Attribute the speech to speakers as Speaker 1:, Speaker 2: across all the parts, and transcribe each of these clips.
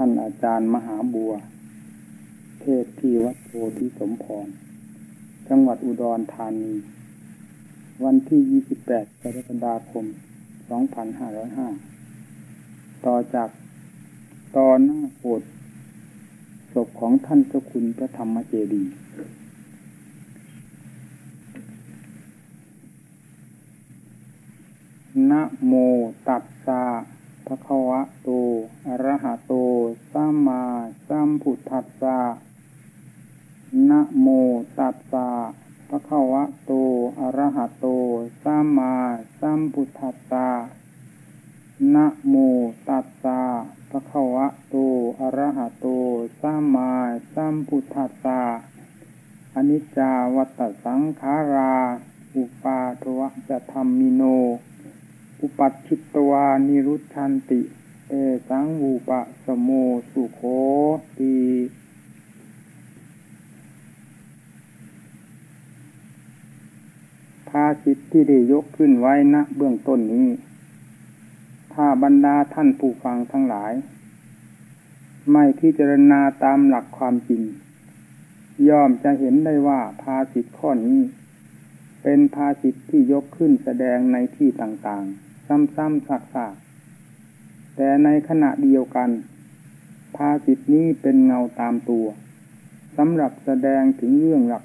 Speaker 1: ท่านอาจารย์มหาบัว เทศที่วัดโพธิสมพร จังหวัดอุดรธานี วันที่ 28กรกฎาคม 2505 ต่อจากตอนหน้าโหดศพของท่านเจ้าคุณพระธรรมเจดีย์นะโมตัสสะ ภะควะโตอระหะโต สัมมาสัมพุทธัสสะนะโมตัสสะภะควะโตอระหะโต สัมมาสัมพุทธัสสะนะโมตัสสะภะควะโตอระหะโต สัมมาสัมพุทธัสสะอนิจจาวัตสังขารา อุปาทวะจะธรรมิโน อุปัชิตวานิรุชันติ เอสังวูปะสโมสุโคตีภาสิทที่ได้ยกขึ้นไว้ณเบื้องต้นนี้ ถ้าบรรดาท่านผู้ฟังทั้งหลาย ไม่พิจารณาตามหลักความจริง ย่อมจะเห็นได้ว่าภาสิทข้อนี้ เป็นภาสิทที่ยกขึ้นแสดงในที่ต่างๆ ซ้ำๆซักๆ แต่ในขณะเดียวกัน ภาสิทนี้เป็นเงาตามตัวสำหรับแสดงถึงเรื่องหลัก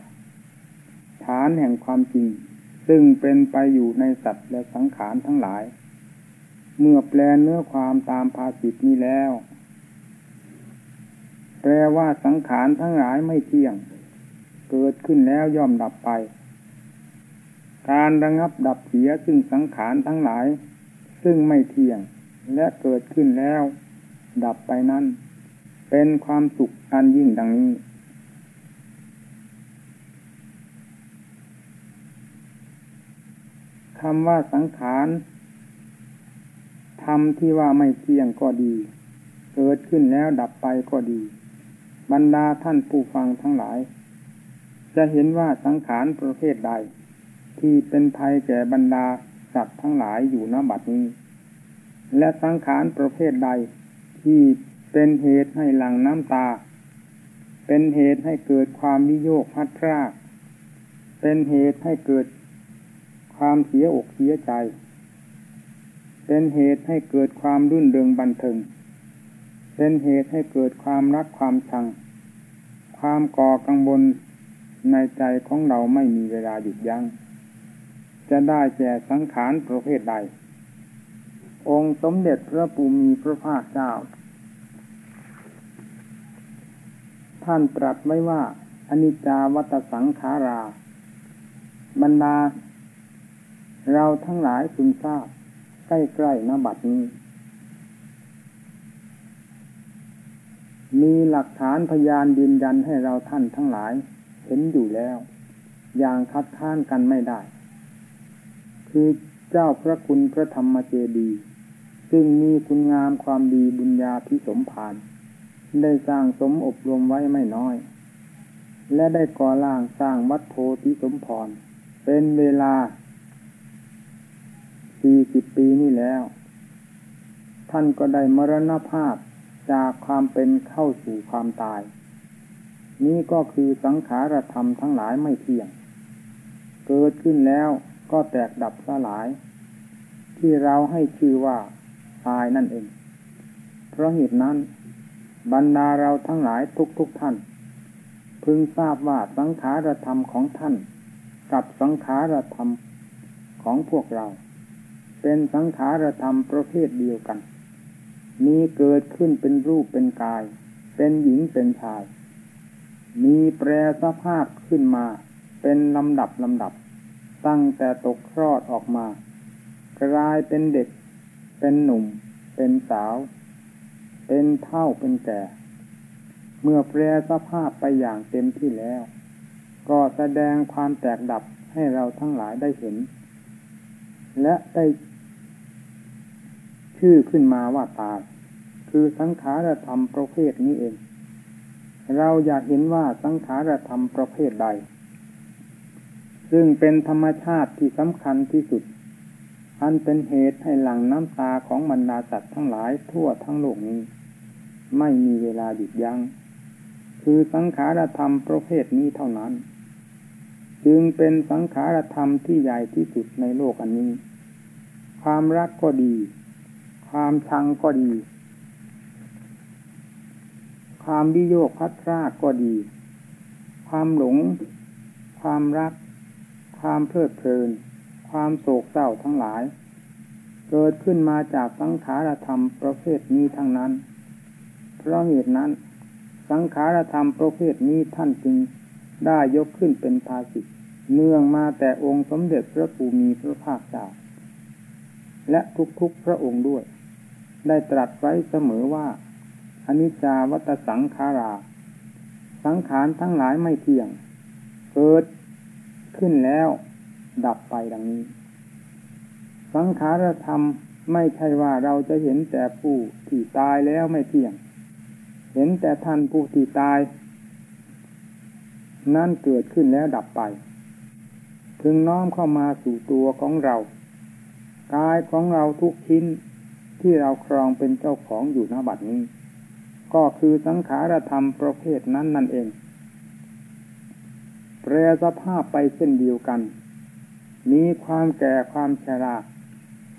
Speaker 1: ฐานแห่งความจริง ซึ่งเป็นไปอยู่ในสัตว์และสังขารทั้งหลาย เมื่อแปลเนื้อความตามภาสิทนี้แล้ว แปลว่าสังขารทั้งหลายไม่เที่ยง เกิดขึ้นแล้วย่อมดับไป การระงับดับเสียซึ่งสังขารทั้งหลาย ซึ่งไม่เที่ยงและเกิดขึ้นแล้ว ดับไปนั้น เป็นความสุขอันยิ่งดังนี้ คำว่าสังขารทำที่ว่าไม่เที่ยงก็ดี เกิดขึ้นแล้วดับไปก็ดี บรรดาท่านผู้ฟังทั้งหลาย จะเห็นว่าสังขารประเภทใด ที่เป็นภัยแก่บรรดาสัตว์ทั้งหลายอยู่ณบัดนี้ และสังขารประเภทใดที่เป็นเหตุให้หลั่งน้ำตา เป็นเหตุให้เกิดความวิโยคพัดพราก เป็นเหตุให้เกิดความเสียอกเสียใจ เป็นเหตุให้เกิดความรื่นเริงบันเทิง เป็นเหตุให้เกิดความรักความชัง ความก่อกังวลในใจของเราไม่มีเวลาหยุดยัง้ง จะได้แก่สังขารประเภทใด องค์สมเด็จพระปูมีพระภาคเจ้า ท่านตรัสไว้ว่าอนิจจาวัตสังขารา บรรดา เราทั้งหลายคุณทราบ ใกล้ๆนบัดนี้ มีหลักฐานพยานยืนยันให้เราท่านทั้งหลาย เห็นอยู่แล้ว อย่างคัดค้านกันไม่ได้ คือเจ้าพระคุณพระธรรมเจดีซึ่งมีคุณงามความดีบุญญาพิสมผานได้สร้างสมอบรมไว้ไม่น้อย และได้ก่อร่างสร้างวัดโพธิสมพร เป็นเวลาสี่สิบปีนี่แล้ว ท่านก็ได้มรณภาพจากความเป็นเข้าสู่ความตาย นี้ก็คือสังขารธรรมทั้งหลายไม่เที่ยง เกิดขึ้นแล้ว ก็แตกดับสลาย ที่เราให้ชื่อว่าตายนั่นเอง เพราะเหตุนั้น บรรดาเราทั้งหลายทุกๆทท่าน พึงทราบว่าสังขารธรรมของท่าน กับสังขารธรรมของพวกเรา เป็นสังขารธรรมประเภทเดียวกัน มีเกิดขึ้นเป็นรูปเป็นกาย เป็นหญิงเป็นชาย มีแปรสภาพขึ้นมาเป็นลำดับลำดับ ตั้งแต่ตกคลอดออกมา กลายเป็นเด็ก เป็นหนุ่ม เป็นสาว เป็นเท่าเป็นแก่ เมื่อแปรสภาพไปอย่างเต็มที่แล้ว ก็แสดงความแตกดับให้เราทั้งหลายได้เห็น และได้ชื่อขึ้นมาว่าตายคือสังขารธรรมประเภทนี้เอง เราอยากเห็นว่าสังขารธรรมประเภทใด ซึ่งเป็นธรรมชาติที่สำคัญที่สุด อันเป็นเหตุให้หลั่งน้ำตาของบรรดาสัตว์ทั้งหลายทั่วทั้งโลกนี้ ไม่มีเวลาหยุดยัง้ง คือสังขารธรรมประเภทนี้เท่านั้น จึงเป็นสังขารธรรมที่ใหญ่ที่สุดในโลกอันนี้ ความรักก็ดี ความชังก็ดี ความวิโยคพัดรากก็ดี ความหลง ความรัก ความเพลิดเพลิน ความโศกเศร้าทั้งหลาย เกิดขึ้นมาจากสังขารธรรมประเภทนี้ทั้งนั้น เพราะเหตุนั้น สังขารธรรมประเภทนี้ท่านจึงได้ยกขึ้นเป็นภาสิตเนื่องมาแต่องค์สมเด็จพระภูมิพระภาคเจ้าและทุกๆพระองค์ด้วย ได้ตรัสไว้เสมอว่าอนิจจาวัตสังขารา สังขารทั้งหลายไม่เที่ยง เกิด ขึ้นแล้ว ดับไปดังนี้ สังขารธรรมไม่ใช่ว่าเราจะเห็นแต่ผู้ที่ตายแล้วไม่เที่ยง เห็นแต่ท่านผู้ที่ตาย นั่นเกิดขึ้นแล้วดับไปถึงน้อมเข้ามาสู่ตัวของเรา กายของเราทุกชิ้นที่เราครองเป็นเจ้าของอยู่ณบัดนี้ ก็คือสังขารธรรมประเภทนั้นนั่นเอง แปรสภาพไปเช่นเดียวกัน มีความแก่ความชรา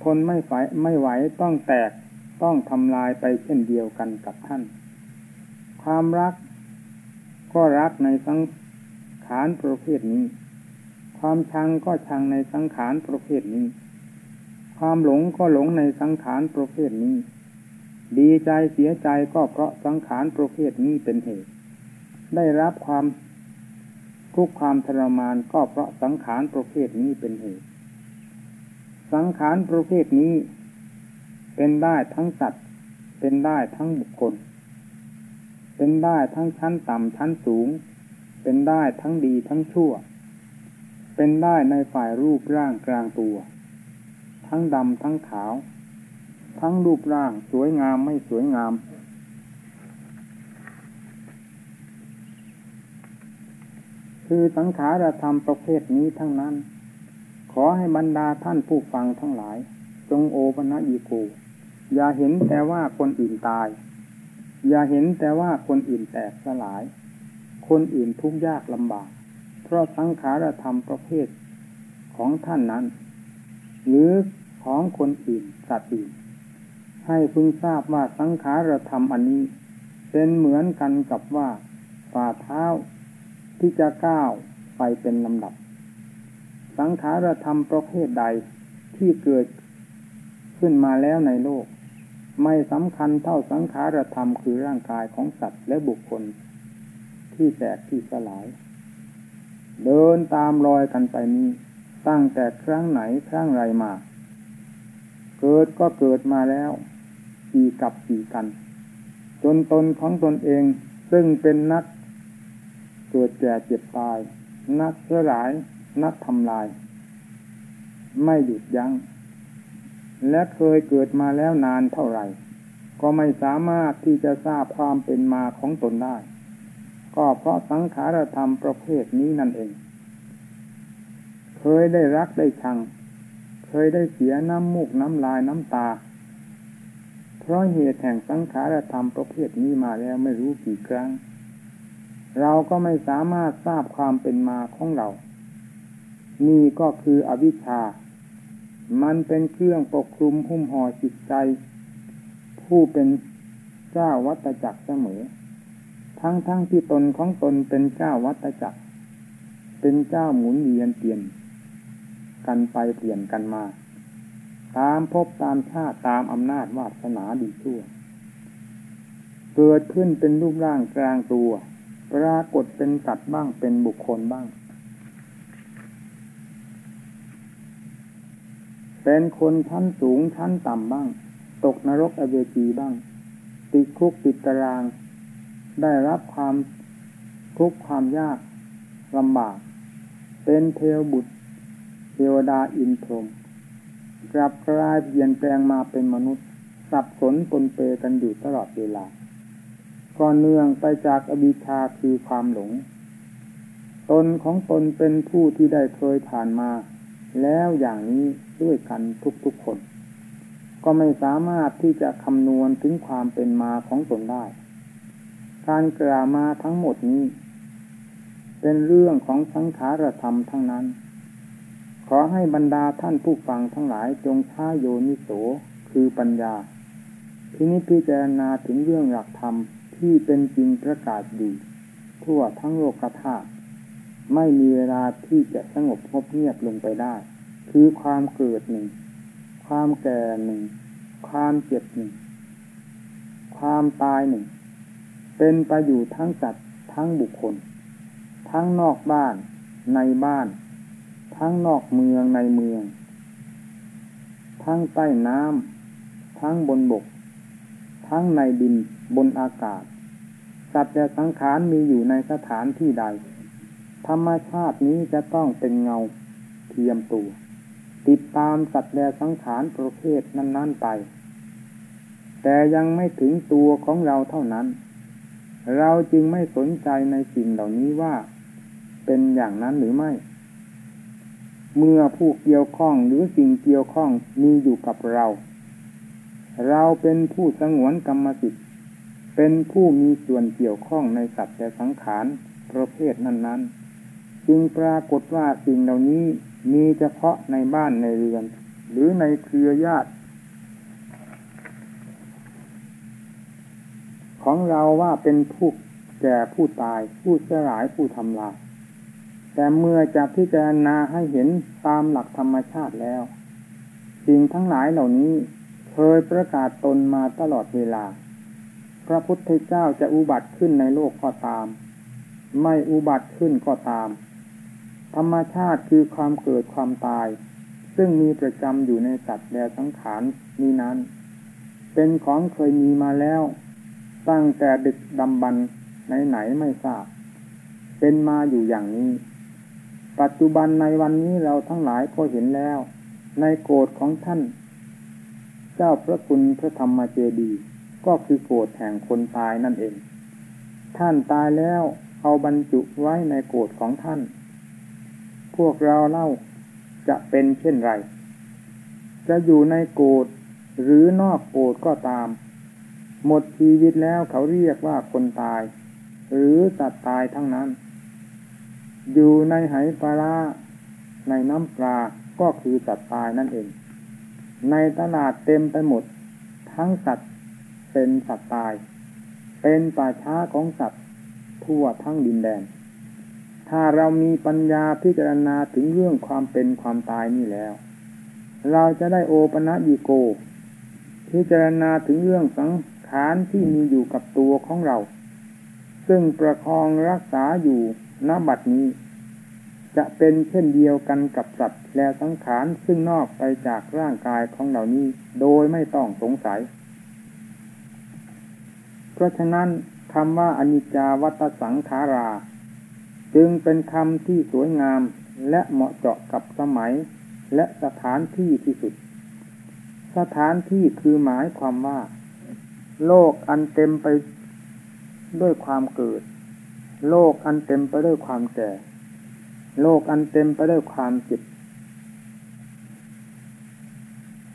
Speaker 1: ทนไม่ไหวไม่ไหวต้องแตกต้องทำลายไปเช่นเดียวกันกับท่าน ความรัก ก็รักในสังขารประเภทนี้ ความชังก็ชังในสังขารประเภทนี้ ความหลงก็หลงในสังขารประเภทนี้ ดีใจเสียใจก็เพราะสังขารประเภทนี้เป็นเหตุ ได้รับความ ทุกความทรมานก็เพราะสังขารประเภทนี้เป็นเหตุ สังขารประเภทนี้เป็นได้ทั้งสัตว์ เป็นได้ทั้งบุคคล เป็นได้ทั้งชั้นต่ำชั้นสูง เป็นได้ทั้งดีทั้งชั่ว เป็นได้ในฝ่ายรูปร่างกลางตัว ทั้งดำทั้งขาว ทั้งรูปร่างสวยงามไม่สวยงาม คือสังขารธรรมประเภทนี้ทั้งนั้น ขอให้บรรดาท่านผู้ฟังทั้งหลาย จงโอปนัญิโกอย่าเห็นแต่ว่าคนอื่นตาย อย่าเห็นแต่ว่าคนอื่นแตกสลาย คนอื่นทุกข์ยากลำบาก เพราะสังขารธรรมประเภทของท่านนั้น หรือของคนอื่นสัตว์อื่น ให้พึงทราบว่าสังขารธรรมอันนี้ เป็นเหมือนกันกับว่าฝ่าเท้า ที่จะก้าวไปเป็นลำดับ สังขารธรรมประเภทใดที่เกิดขึ้นมาแล้วในโลก ไม่สำคัญเท่าสังขารธรรมคือร่างกายของสัตว์และบุคคล ที่แตกที่สลาย เดินตามรอยกันไปนี้ ตั้งแต่ครั้งไหนครั้งไรมา เกิดก็เกิดมาแล้วกี่กับกี่กัน จนตนของตนเองซึ่งเป็นนัก เกิดแก่เจ็บตาย นักเสลาย นักทำลาย ไม่หยุดยัง้ง และเคยเกิดมาแล้วนานเท่าไหร่ ก็ไม่สามารถที่จะทราบความเป็นมาของตนได้ ก็เพราะสังขารธรรมประเภทนี้นั่นเอง เคยได้รักได้ชัง เคยได้เสียน้ำมูกน้ำลายน้ำตาเพราะเหตุแห่งสังขารธรรมประเภทนี้มาแล้วไม่รู้กี่ครั้ง เราก็ไม่สามารถทราบความเป็นมาของเรา นี่ก็คืออวิชชา มันเป็นเครื่องปกคลุมหุ้มห่อจิตใจ ผู้เป็นเจ้าวัตจักรเสมอ ทั้งทั้งที่ตนของตนเป็นเจ้าวัตจักร เป็นเจ้าหมุนเวียนเปลี่ยน กันไปเปลี่ยนกันมา ตามพบตามชาติตามอำนาจวาสนาดีชั่ว เกิดขึ้นเป็นรูปร่างกลางตัว ปรากฏเป็นสัตว์บ้างเป็นบุคคลบ้าง เป็นคนชั้นสูงชั้นต่ำบ้าง ตกนรกอเวจีบ้าง ติดคุกติดตาราง ได้รับความทุกข์ความยากลำบาก เป็นเทวบุตร เทวดาอินทรมกลับกลายเปลี่ยนแปลงมาเป็นมนุษย์ สับสนปนเปกันอยู่ตลอดเวลา ก็เนื่องไปจากอบิชาคือความหลง ตนของตนเป็นผู้ที่ได้เคยผ่านมา แล้วอย่างนี้ด้วยกันทุกๆคน ก็ไม่สามารถที่จะคำนวณถึงความเป็นมาของตนได้ การกล่าวมาทั้งหมดนี้ เป็นเรื่องของสังขารธรรมทั้งนั้น ขอให้บรรดาท่านผู้ฟังทั้งหลายจงช้าโยนิโสคือปัญญาที่นี้พิจารณาถึงเรื่องหลักธรรม ที่เป็นจริงประกาศอยู่ทั่วทั้งโลกธาตุไม่มีเวลาที่จะสงบงบเงียบลงไปได้ คือความเกิดหนึ่ง ความแก่หนึ่ง ความเจ็บหนึ่ง ความตายหนึ่ง เป็นไปอยู่ทั้งสัตว์ทั้งบุคคล ทั้งนอกบ้านในบ้าน ทั้งนอกเมืองในเมือง ทั้งใต้น้ำทั้งบนบก ทั้งในดิน บนอากาศ สัตว์และสังขารมีอยู่ในสถานที่ใด ธรรมชาตินี้จะต้องเป็นเงาเทียมตัว ติดตามสัตว์และสังขารประเภทนั้น ๆไป แต่ยังไม่ถึงตัวของเราเท่านั้น เราจึงไม่สนใจในสิ่งเหล่านี้ว่าเป็นอย่างนั้นหรือไม่ เมื่อผู้เกี่ยวข้องหรือสิ่งเกี่ยวข้องมีอยู่กับเรา เราเป็นผู้สงวนกรรมสิทธิ์ เป็นผู้มีส่วนเกี่ยวข้องในสัตว์และสังขารประเภทนั้น ๆ จึงปรากฏว่าสิ่งเหล่านี้มีเฉพาะในบ้านในเรือน หรือในเครือญาติ ของเราว่าเป็นผู้แก่ผู้ตาย ผู้เสลายผู้ทำลายแต่เมื่อจะพิจารณาให้เห็นตามหลักธรรมชาติแล้ว สิ่งทั้งหลายเหล่านี้เคยประกาศตนมาตลอดเวลา พระพุทธเจ้าจะอุบัติขึ้นในโลกก็ตาม ไม่อุบัติขึ้นก็ตาม ธรรมชาติคือความเกิดความตาย ซึ่งมีประจำอยู่ในสัตว์และสังขารนี้นั้น เป็นของเคยมีมาแล้ว ตั้งแต่ดึกดำบรรไหนๆไม่ทราบ เป็นมาอยู่อย่างนี้ ปัจจุบันในวันนี้เราทั้งหลายก็เห็นแล้ว ในโกรธของท่าน เจ้าพระคุณพระธรรมเจดีย์ ก็คือโกรธแห่งคนตายนั่นเอง ท่านตายแล้วเอาบรรจุไว้ในโกรธของท่าน พวกเราเล่าจะเป็นเช่นไร จะอยู่ในโกดหรือนอกโกดก็ตาม หมดชีวิตแล้วเขาเรียกว่าคนตาย หรือสัตว์ตายทั้งนั้น อยู่ในไหปลาในน้ำปลาก็คือสัตว์ตายนั่นเอง ในตลาดเต็มไปหมด ทั้งสัตว์ เป็นสัตว์ตาย เป็นป่าช้าของสัตว์ทั่วทั้งดินแดน ถ้าเรามีปัญญาพิจารณาถึงเรื่องความเป็นความตายนี่แล้ว เราจะได้โอปะยิโก พิจารณาถึงเรื่องสังขารที่มีอยู่กับตัวของเรา ซึ่งประคองรักษาอยู่ณบัดนี้ จะเป็นเช่นเดียวกันกับสัตว์และสังขารซึ่งนอกไปจากร่างกายของเหล่านี้โดยไม่ต้องสงสัย เพราะฉะนั้นคำว่าอนิจจาวัตสังขารา จึงเป็นคำที่สวยงามและเหมาะเจาะกับสมัยและสถานที่ที่สุด สถานที่คือหมายความว่า โลกอันเต็มไปด้วยความเกิด โลกอันเต็มไปด้วยความแก่ โลกอันเต็มไปด้วยความเจ็บ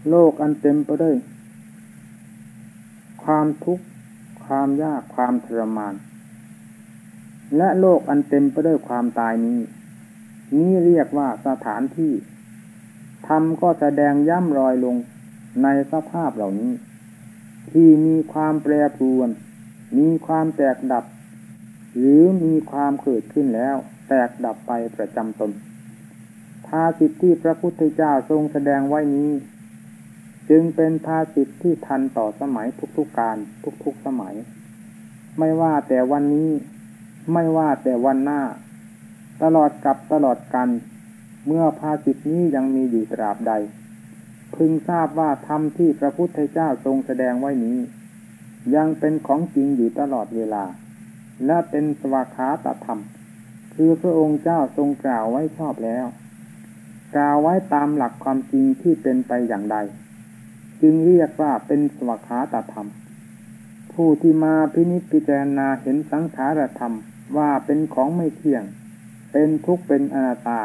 Speaker 1: โลกอันเต็มไปด้วยความทุกข์ ความยากความทรมาน และโลกอันเต็มไปด้วยความตายนี้ นี้เรียกว่าสถานที่ธรรมก็แสดงย่ำรอยลงในสภาพเหล่านี้ ที่มีความแปรปรวน มีความแตกดับ หรือมีความเกิดขึ้นแล้ว แตกดับไปประจำตนภาสิทธิที่พระพุทธเจ้าทรงแสดงไว้นี้ จึงเป็นภาสิทธิที่ทันต่อสมัยทุกๆการทุกๆสมัย ไม่ว่าแต่วันนี้ไม่ว่าแต่วันหน้า ตลอดกับตลอดกัน เมื่อภาสิทนี้ยังมีอยู่ตราบใด พึงทราบว่าธรรมที่พระพุทธเจ้าทรงแสดงไว้นี้ ยังเป็นของจริงอยู่ตลอดเวลา และเป็นสวาขาตธรรม คือพระองค์เจ้าทรงกล่าวไว้ชอบแล้ว กล่าวไว้ตามหลักความจริงที่เป็นไปอย่างใด จึงเรียกว่าเป็นสวากขาตธรรม ผู้ที่มาพินิจพิจารณาเห็นสังขารธรรมว่าเป็นของไม่เที่ยง เป็นทุกข์เป็นอนัตตา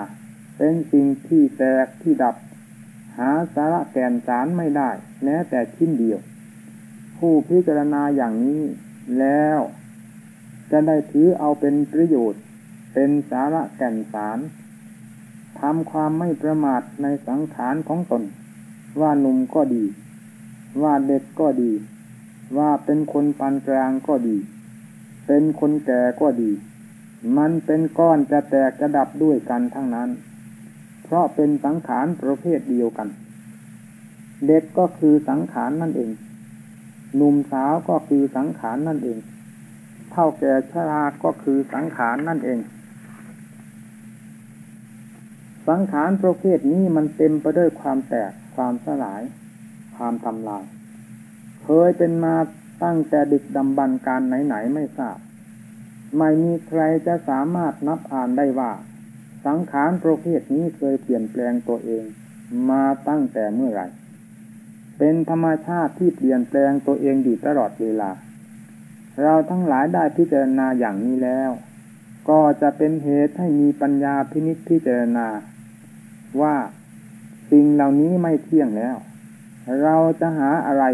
Speaker 1: เป็นสิ่งที่แตกที่ดับ หาสาระแก่นสารไม่ได้ แม้แต่ชิ้นเดียว ผู้พิจารณาอย่างนี้แล้ว จะได้ถือเอาเป็นประโยชน์ เป็นสาระแก่นสารทำความไม่ประมาทในสังขารของตน ว่าหนุ่มก็ดี ว่าเด็กก็ดี ว่าเป็นคนปานกลางก็ดี เป็นคนแก่ก็ดี มันเป็นก้อนจะแตกจะดับด้วยกันทั้งนั้น เพราะเป็นสังขารประเภทเดียวกัน เด็กก็คือสังขารนั่นเองหนุ่มสาวก็คือสังขารนั่นเอง เท่าแก่ชราก็คือสังขารนั่นเอง สังขารประเภทนี้มันเต็มไปด้วยความแตกความสลาย ความทำลาย เคยเป็นมาตั้งแต่ดึกดำบรรการไหนๆไม่ทราบ ไม่มีใครจะสามารถนับอ่านได้ว่า สังขารประเภทนี้เคยเปลี่ยนแปลงตัวเอง มาตั้งแต่เมื่อไหร่ เป็นธรรมชาติที่เปลี่ยนแปลงตัวเองอยู่ตลอดเวลา เราทั้งหลายได้พิจารณาอย่างนี้แล้ว ก็จะเป็นเหตุให้มีปัญญาพินิจพิจารณาว่าสิ่งเหล่านี้ไม่เที่ยงแล้ว เราจะหาอะไร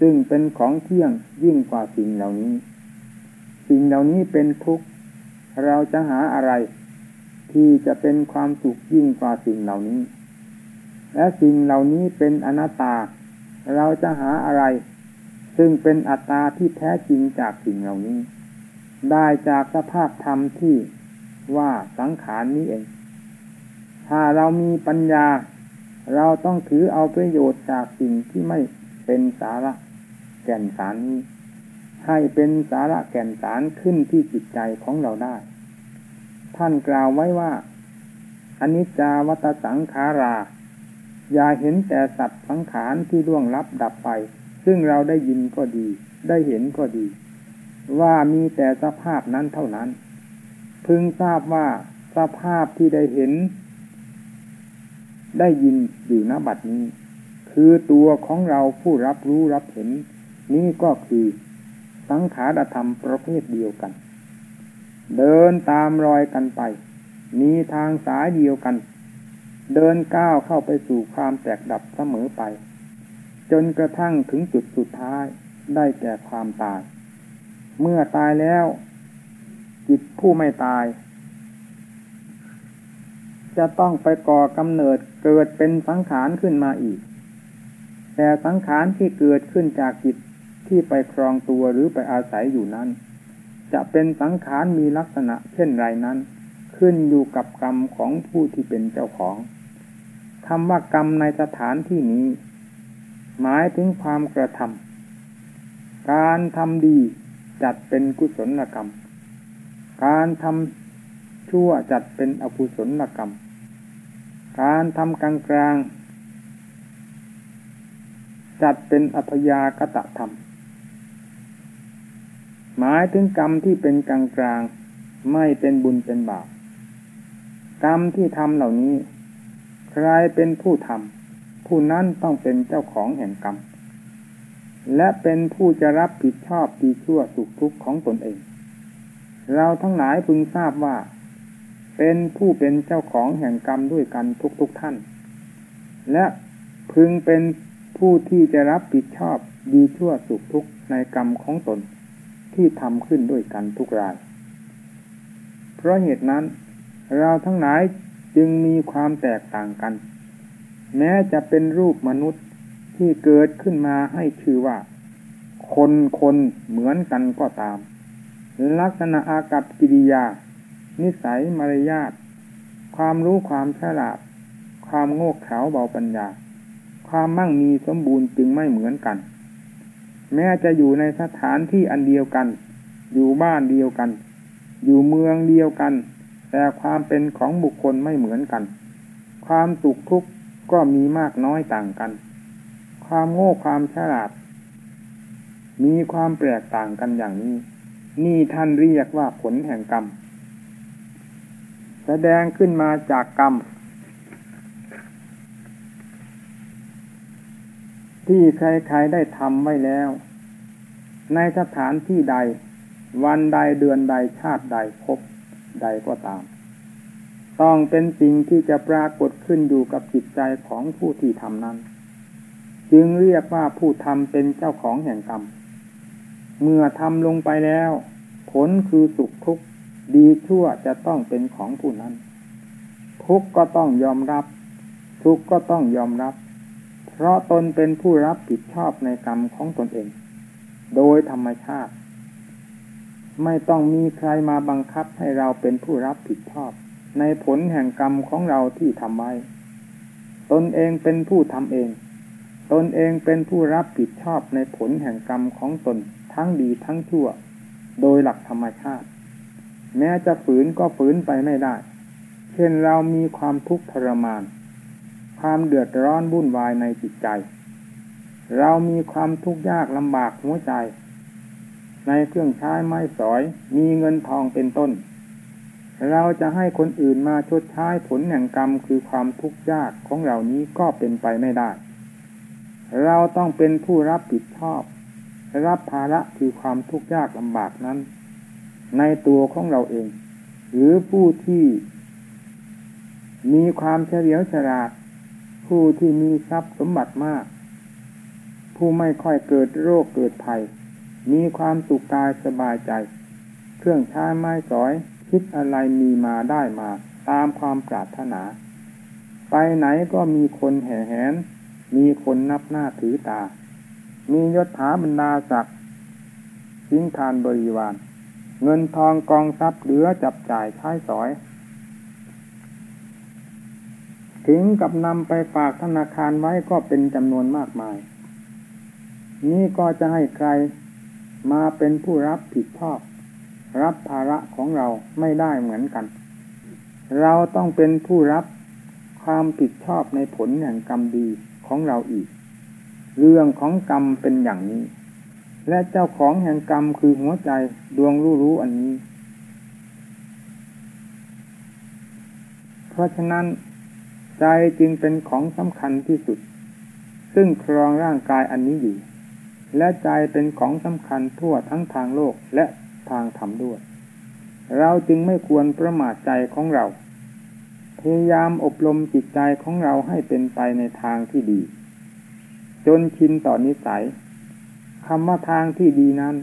Speaker 1: ซึ่งเป็นของเที่ยงยิ่งกว่าสิ่งเหล่านี้ สิ่งเหล่านี้เป็นทุกข์เราจะหาอะไร ที่จะเป็นความสุขยิ่งกว่าสิ่งเหล่านี้ และสิ่งเหล่านี้เป็นอนัตตา เราจะหาอะไร ซึ่งเป็นอัตตาที่แท้จริงจากสิ่งเหล่านี้ ได้จากสภาพธรรมที่ว่าสังขารนี้เอง ถ้าเรามีปัญญา เราต้องถือเอาประโยชน์จากสิ่งที่ไม่เป็นสาระแก่นสารนี้ ให้เป็นสาระแก่นสารขึ้นที่จิตใจของเราได้ ท่านกล่าวไว้ว่าอนิจจาวัตสังขารา อย่าเห็นแต่สัตว์สังขารที่ล่วงลับดับไป ซึ่งเราได้ยินก็ดี ได้เห็นก็ดี ว่ามีแต่สภาพนั้นเท่านั้น พึงทราบว่าสภาพที่ได้เห็น ได้ยินอยู่ณบัดนี้ คือตัวของเราผู้รับรู้รับเห็น นี่ก็คือสังขารธรรมประเภทเดียวกัน เดินตามรอยกันไป มีทางสายเดียวกัน เดินก้าวเข้าไปสู่ความแตกดับเสมอไป จนกระทั่งถึงจุดสุดท้ายได้แก่ความตาย เมื่อตายแล้ว จิตผู้ไม่ตาย จะต้องไปก่อกำเนิดเกิดเป็นสังขารขึ้นมาอีก แต่สังขารที่เกิดขึ้นจากจิตที่ไปครองตัวหรือไปอาศัยอยู่นั้น จะเป็นสังขารมีลักษณะเช่นไรนั้น ขึ้นอยู่กับกรรมของผู้ที่เป็นเจ้าของคำว่ากรรมในสถานที่นี้ หมายถึงความกระทำการทำดีจัดเป็นกุศลกรรม การทำชั่วจัดเป็นอกุศลกรรม การทำกลางกลางจัดเป็นอัพยากตะธรรม หมายถึงกรรมที่เป็นกลางกลางไม่เป็นบุญเป็นบาปกรรมที่ทำเหล่านี้ ใครเป็นผู้ทำผู้นั้นต้องเป็นเจ้าของแห่งกรรม และเป็นผู้จะรับผิดชอบดีชั่วสุขทุกข์ของตนเอง เราทั้งหลายพึงทราบว่า เป็นผู้เป็นเจ้าของแห่งกรรมด้วยกันทุกๆทท่าน และพึงเป็นผู้ที่จะรับผิดชอบดีชั่วสุขทุกข์ในกรรมของตนที่ทำขึ้นด้วยกันทุกราย เพราะเหตุนั้น เราทั้งหลายจึงมีความแตกต่างกัน แม้จะเป็นรูปมนุษย์ที่เกิดขึ้นมาให้ชื่อว่า คนคนเหมือนกันก็ตาม ลักษณะอากับกิริยา นิสัยมารยาทความรู้ความฉลาด ความโง่เขลาเบาปัญญา ความมั่งมีสมบูรณ์จึงไม่เหมือนกัน แม้จะอยู่ในสถานที่อันเดียวกัน อยู่บ้านเดียวกัน อยู่เมืองเดียวกัน แต่ความเป็นของบุคคลไม่เหมือนกัน ความสุขทุกข์ก็มีมากน้อยต่างกัน ความโง่ความฉลาด มีความแปลกต่างกันอย่างนี้ นี่ท่านเรียกว่าผลแห่งกรรม แสดงขึ้นมาจากกรรม ที่ใครๆได้ทำไว้แล้ว ในสถานที่ใด วันใดเดือนใดชาติใดพบใดก็ตาม ต้องเป็นสิ่งที่จะปรากฏขึ้นอยู่กับจิตใจของผู้ที่ทำนั้น จึงเรียกว่าผู้ทำเป็นเจ้าของแห่งกรรม เมื่อทำลงไปแล้ว ผลคือสุขทุกข์ ดีชั่วจะต้องเป็นของผู้นั้น ทุกก็ต้องยอมรับ ทุกก็ต้องยอมรับ เพราะตนเป็นผู้รับผิดชอบในกรรมของตนเอง โดยธรรมชาติ ไม่ต้องมีใครมาบังคับให้เราเป็นผู้รับผิดชอบ ในผลแห่งกรรมของเราที่ทำไว้ ตนเองเป็นผู้ทำเอง ตนเองเป็นผู้รับผิดชอบในผลแห่งกรรมของตนทั้งดีทั้งชั่ว โดยหลักธรรมชาติ แม้จะฝืนก็ฝืนไปไม่ได้ เช่นเรามีความทุกข์ทรมาน ความเดือดร้อนวุ่นวายในจิตใจ เรามีความทุกข์ยากลำบากหัวใจ ในเครื่องใช้ไม้สอย มีเงินทองเป็นต้น เราจะให้คนอื่นมาชดใช้ผลแห่งกรรมคือความทุกข์ยากของเรานี้ก็เป็นไปไม่ได้ เราต้องเป็นผู้รับผิดชอบ รับภาระคือความทุกข์ยากลำบากนั้น ในตัวของเราเอง หรือผู้ที่มีความเฉลียวฉลาด ผู้ที่มีทรัพย์สมบัติมาก ผู้ไม่ค่อยเกิดโรคเกิดภัย มีความสุขกายสบายใจ เครื่องใช้ไม้สอย คิดอะไรมีมาได้มา ตามความปรารถนา ไปไหนก็มีคนแห่แหน มีคนนับหน้าถือตา มียศถาบรรดาศักดิ์สิงทานบริวาร เงินทองกองทรัพย์เหลือจับจ่ายใช้สอย ถึงกับนำไปฝากธนาคารไว้ก็เป็นจำนวนมากมาย นี่ก็จะให้ใครมาเป็นผู้รับผิดชอบ รับภาระของเราไม่ได้เหมือนกัน เราต้องเป็นผู้รับความผิดชอบในผลแห่งกรรมดีของเราอีก เรื่องของกรรมเป็นอย่างนี้ และเจ้าของแห่งกรรมคือหัวใจดวงรู้รู้อันนี้ เพราะฉะนั้นใจจึงเป็นของสำคัญที่สุด ซึ่งครองร่างกายอันนี้อยู่ และใจเป็นของสำคัญทั่วทั้งทางโลกและทางธรรมด้วย เราจึงไม่ควรประมาทใจของเรา พยายามอบรมจิตใจของเราให้เป็นไปในทางที่ดี จนชินต่อนนิสัย คำว่าทางที่ดีนั้น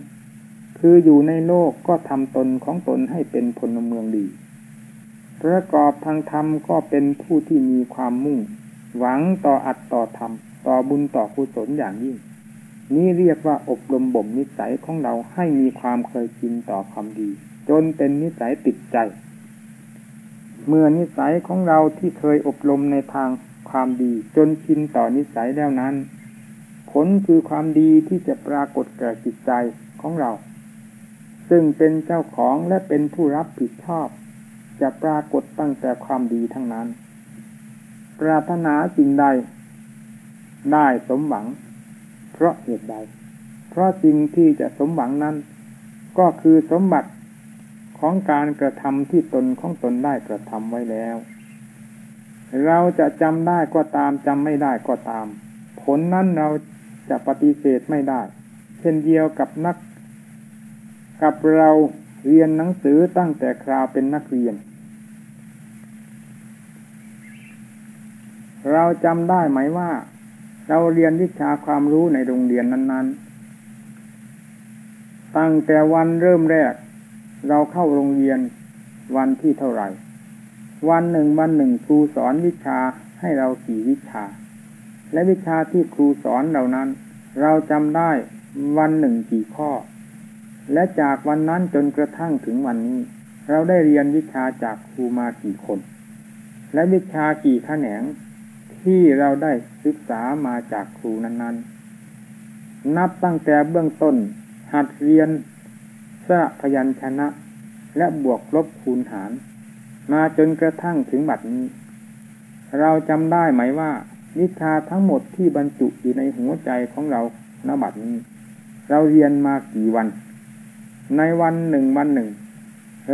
Speaker 1: คืออยู่ในโลกก็ทำตนของตนให้เป็นพลเมืองดี ประกอบทางธรรมก็เป็นผู้ที่มีความมุ่ง หวังต่ออัดต่อธรรม ต่อบุญต่อกุศลอย่างยิ่ง นี่เรียกว่าอบรมบ่มนิสัยของเราให้มีความเคยชินต่อความดี จนเป็นนิสัยติดใจ เมื่อนิสัยของเราที่เคยอบรมในทางความดี จนชินต่อนิสัยแล้วนั้น ผลคือความดีที่จะปรากฏแก่จิตใจของเรา ซึ่งเป็นเจ้าของและเป็นผู้รับผิดชอบ จะปรากฏตั้งแต่ความดีทั้งนั้น ปรารถนาสิ่งใด ได้สมหวัง เพราะเหตุใด เพราะสิ่งที่จะสมหวังนั้น ก็คือสมบัติของการกระทำที่ตนของตนได้กระทำไว้แล้ว เราจะจำได้ก็ตามจำไม่ได้ก็ตาม ผลนั้นเรา จะปฏิเสธไม่ได้ เช่นเดียวกับนัก กับเราเรียนหนังสือตั้งแต่คราวเป็นนักเรียน เราจำได้ไหมว่า เราเรียนวิชาความรู้ในโรงเรียนนั้น ๆ ตั้งแต่วันเริ่มแรก เราเข้าโรงเรียนวันที่เท่าไหร่ วันหนึ่งวันหนึ่งครูสอนวิชาให้เรากี่วิชา และวิชาที่ครูสอนเหล่านั้น เราจำได้วันหนึ่งกี่ข้อ และจากวันนั้นจนกระทั่งถึงวันนี้ เราได้เรียนวิชาจากครูมากี่คน และวิชากี่แขนงที่เราได้ศึกษามาจากครูนั้น ๆ นับตั้งแต่เบื้องต้น หัดเรียนสระพยัญชนะ และบวกลบคูณหาร มาจนกระทั่งถึงบัดนี้ เราจำได้ไหมว่า วิชาทั้งหมดที่บรรจุอยู่ในหัวใจของเราณบัดนี้ เราเรียนมากี่วัน ในวันหนึ่งวันหนึ่ง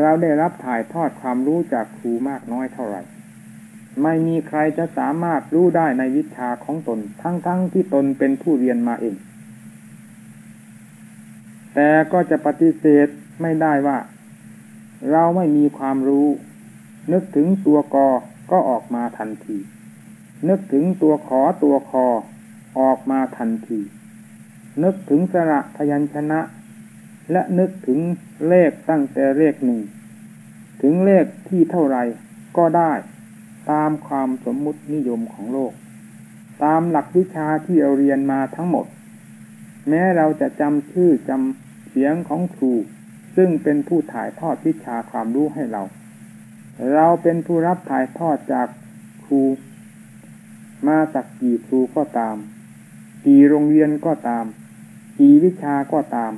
Speaker 1: เราได้รับถ่ายทอดความรู้จากครูมากน้อยเท่าไหร่ ไม่มีใครจะสามารถรู้ได้ในวิชาของตน ทั้งๆทที่ตนเป็นผู้เรียนมาเอง แต่ก็จะปฏิเสธไม่ได้ว่า เราไม่มีความรู้ นึกถึงตัวกอก็ออกมาทันที นึกถึงตัวขอตัวคอออกมาทันที นึกถึงสระพยัญชนะ และนึกถึงเลขตั้งแต่เลขหนึ่งถึงเลขที่เท่าไรก็ได้ตามความสมมุตินิยมของโลก ตามหลักวิชาที่เราเรียนมาทั้งหมด แม้เราจะจำชื่อจำเสียงของครู ซึ่งเป็นผู้ถ่ายทอดวิชาความรู้ให้เรา เราเป็นผู้รับถ่ายทอดจากครู มาจากกี่ครูก็ตาม กี่โรงเรียนก็ตาม กี่วิชาก็ตาม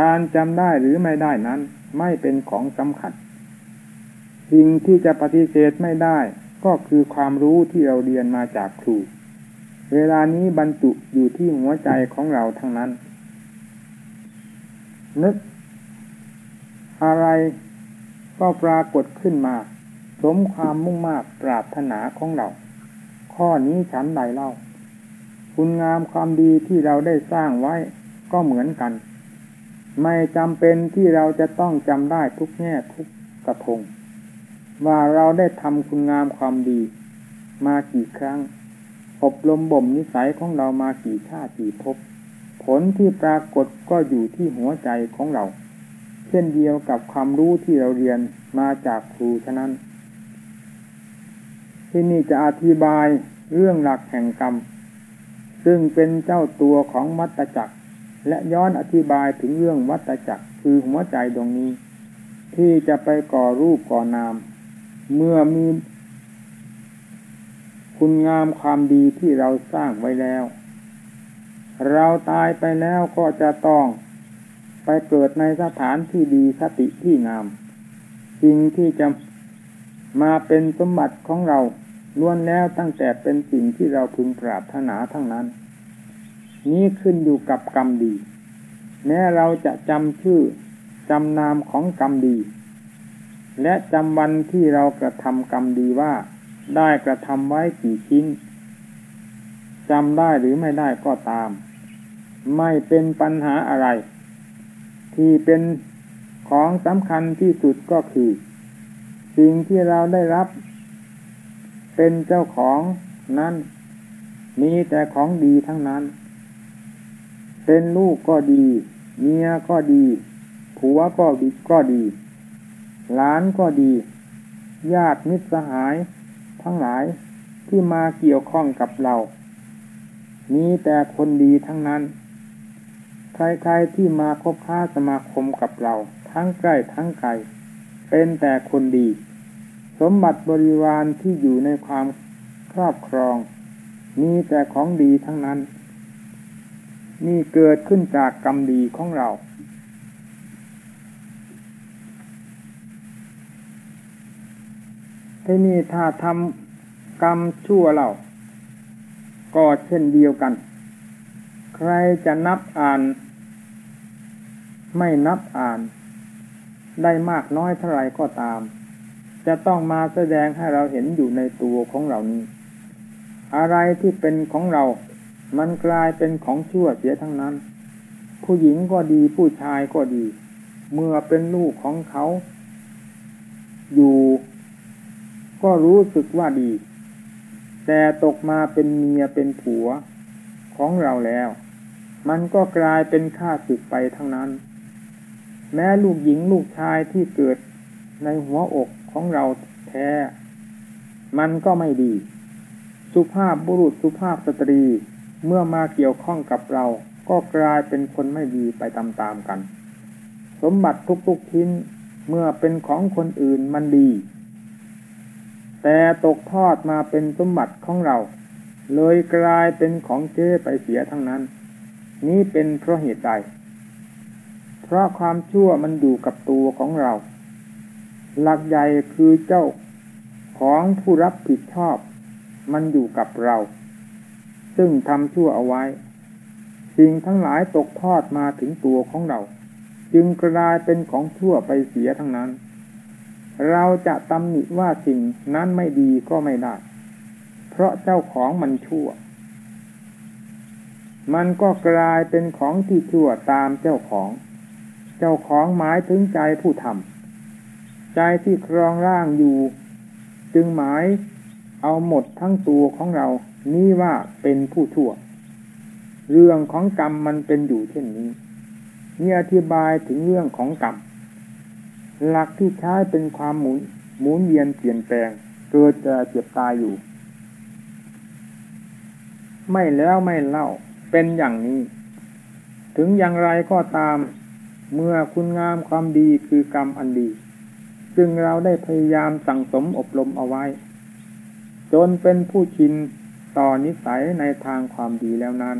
Speaker 1: การจำได้หรือไม่ได้นั้น ไม่เป็นของสำคัญสิ่งที่จะปฏิเสธไม่ได้ ก็คือความรู้ที่เราเรียนมาจากครู เวลานี้บรรจุอยู่ที่หัวใจของเราทั้งนั้น นึก อะไรก็ปรากฏขึ้นมา สมความมุ่งมากปรารถนาของเรา ข้อนี้ฉันใดเล่า คุณงามความดีที่เราได้สร้างไว้ก็เหมือนกัน ไม่จำเป็นที่เราจะต้องจำได้ทุกแง่ทุกกระทง ว่าเราได้ทำคุณงามความดีมากี่ครั้ง อบรมบ่มนิสัยของเรามากี่ชาติกี่ภพผลที่ปรากฏก็อยู่ที่หัวใจของเรา เช่นเดียวกับความรู้ที่เราเรียนมาจากครูฉะนั้น ที่นี่จะอธิบายเรื่องหลักแห่งกรรม ซึ่งเป็นเจ้าตัวของวัตจักร และย้อนอธิบายถึงเรื่องวัตจักรคือหัวใจดวงนี้ ที่จะไปก่อรูปก่อนาม เมื่อมีคุณงามความดีที่เราสร้างไว้แล้ว เราตายไปแล้วก็จะต้องไปเกิดในสถานที่ดีสติที่งาม สิ่งที่จะมาเป็นสมบัติของเรา ล้วนแล้วตั้งแต่เป็นสิ่งที่เราพึงปรารถนาทั้งนั้น นี้ขึ้นอยู่กับกรรมดี แม้เราจะจำชื่อจำนามของกรรมดี และจำวันที่เรากระทำกรรมดีว่า ได้กระทำไว้กี่ชิ้นจำได้หรือไม่ได้ก็ตาม ไม่เป็นปัญหาอะไร ที่เป็นของสำคัญที่สุดก็คือ สิ่งที่เราได้รับ เป็นเจ้าของนั้น มีแต่ของดีทั้งนั้น เป็นลูกก็ดี เมียก็ดี ผัวก็ดีก็ดี หลานก็ดี ญาติมิตรสหาย ทั้งหลายที่มาเกี่ยวข้องกับเรา มีแต่คนดีทั้งนั้น ใครๆที่มาคบค้าสมาคมกับเรา ทั้งใกล้ทั้งไกล เป็นแต่คนดี สมบัติบริวารที่อยู่ในความครอบครอง มีแต่ของดีทั้งนั้น นี่เกิดขึ้นจากกรรมดีของเรา ที่นี่ถ้าทำกรรมชั่วเราก็เช่นเดียวกัน ใครจะนับอ่าน ไม่นับอ่าน ได้มากน้อยเท่าไรก็ตาม จะต้องมาแสดงให้เราเห็นอยู่ในตัวของเรานี้ อะไรที่เป็นของเรา มันกลายเป็นของชั่วเสียทั้งนั้น ผู้หญิงก็ดีผู้ชายก็ดี เมื่อเป็นลูกของเขา อยู่ ก็รู้สึกว่าดี แต่ตกมาเป็นเมียเป็นผัวของเราแล้ว มันก็กลายเป็นข้าศึกไปทั้งนั้น แม้ลูกหญิงลูกชายที่เกิดในหัวอก ของเราแท้ มันก็ไม่ดี สุภาพบุรุษสุภาพสตรีเมื่อมาเกี่ยวข้องกับเราก็กลายเป็นคนไม่ดีไปตามๆกัน สมบัติทุกๆทิ้นเมื่อเป็นของคนอื่นมันดี แต่ตกทอดมาเป็นสมบัติของเรา เลยกลายเป็นของเจ้ไปเสียทั้งนั้น นี้เป็นเพราะเหตุใดเพราะความชั่วมันอยู่กับตัวของเรา หลักใหญ่คือเจ้าของผู้รับผิดชอบ มันอยู่กับเรา ซึ่งทำชั่วเอาไว้ สิ่งทั้งหลายตกทอดมาถึงตัวของเรา จึงกลายเป็นของชั่วไปเสียทั้งนั้น เราจะตำหนิว่าสิ่งนั้นไม่ดีก็ไม่ได้ เพราะเจ้าของมันชั่ว มันก็กลายเป็นของที่ชั่วตามเจ้าของ เจ้าของหมายถึงใจผู้ทำ ใจที่ครองร่างอยู่ จึงหมายเอาหมดทั้งตัวของเรา นี่ว่าเป็นผู้ชั่ว เรื่องของกรรมมันเป็นอยู่เช่นนี้ นี่อธิบายถึงเรื่องของกรรมหลักที่ใช้เป็นความหมุนหมุนเวียนเปลี่ยนแปลง เกิดจะเจ็บตายอยู่ ไม่แล้วไม่เล่าเป็นอย่างนี้ ถึงอย่างไรก็ตาม เมื่อคุณงามความดีคือกรรมอันดี จึงเราได้พยายามสั่งสมอบรมเอาไว้ จนเป็นผู้ชินต่อนิสัยในทางความดีแล้วนั้น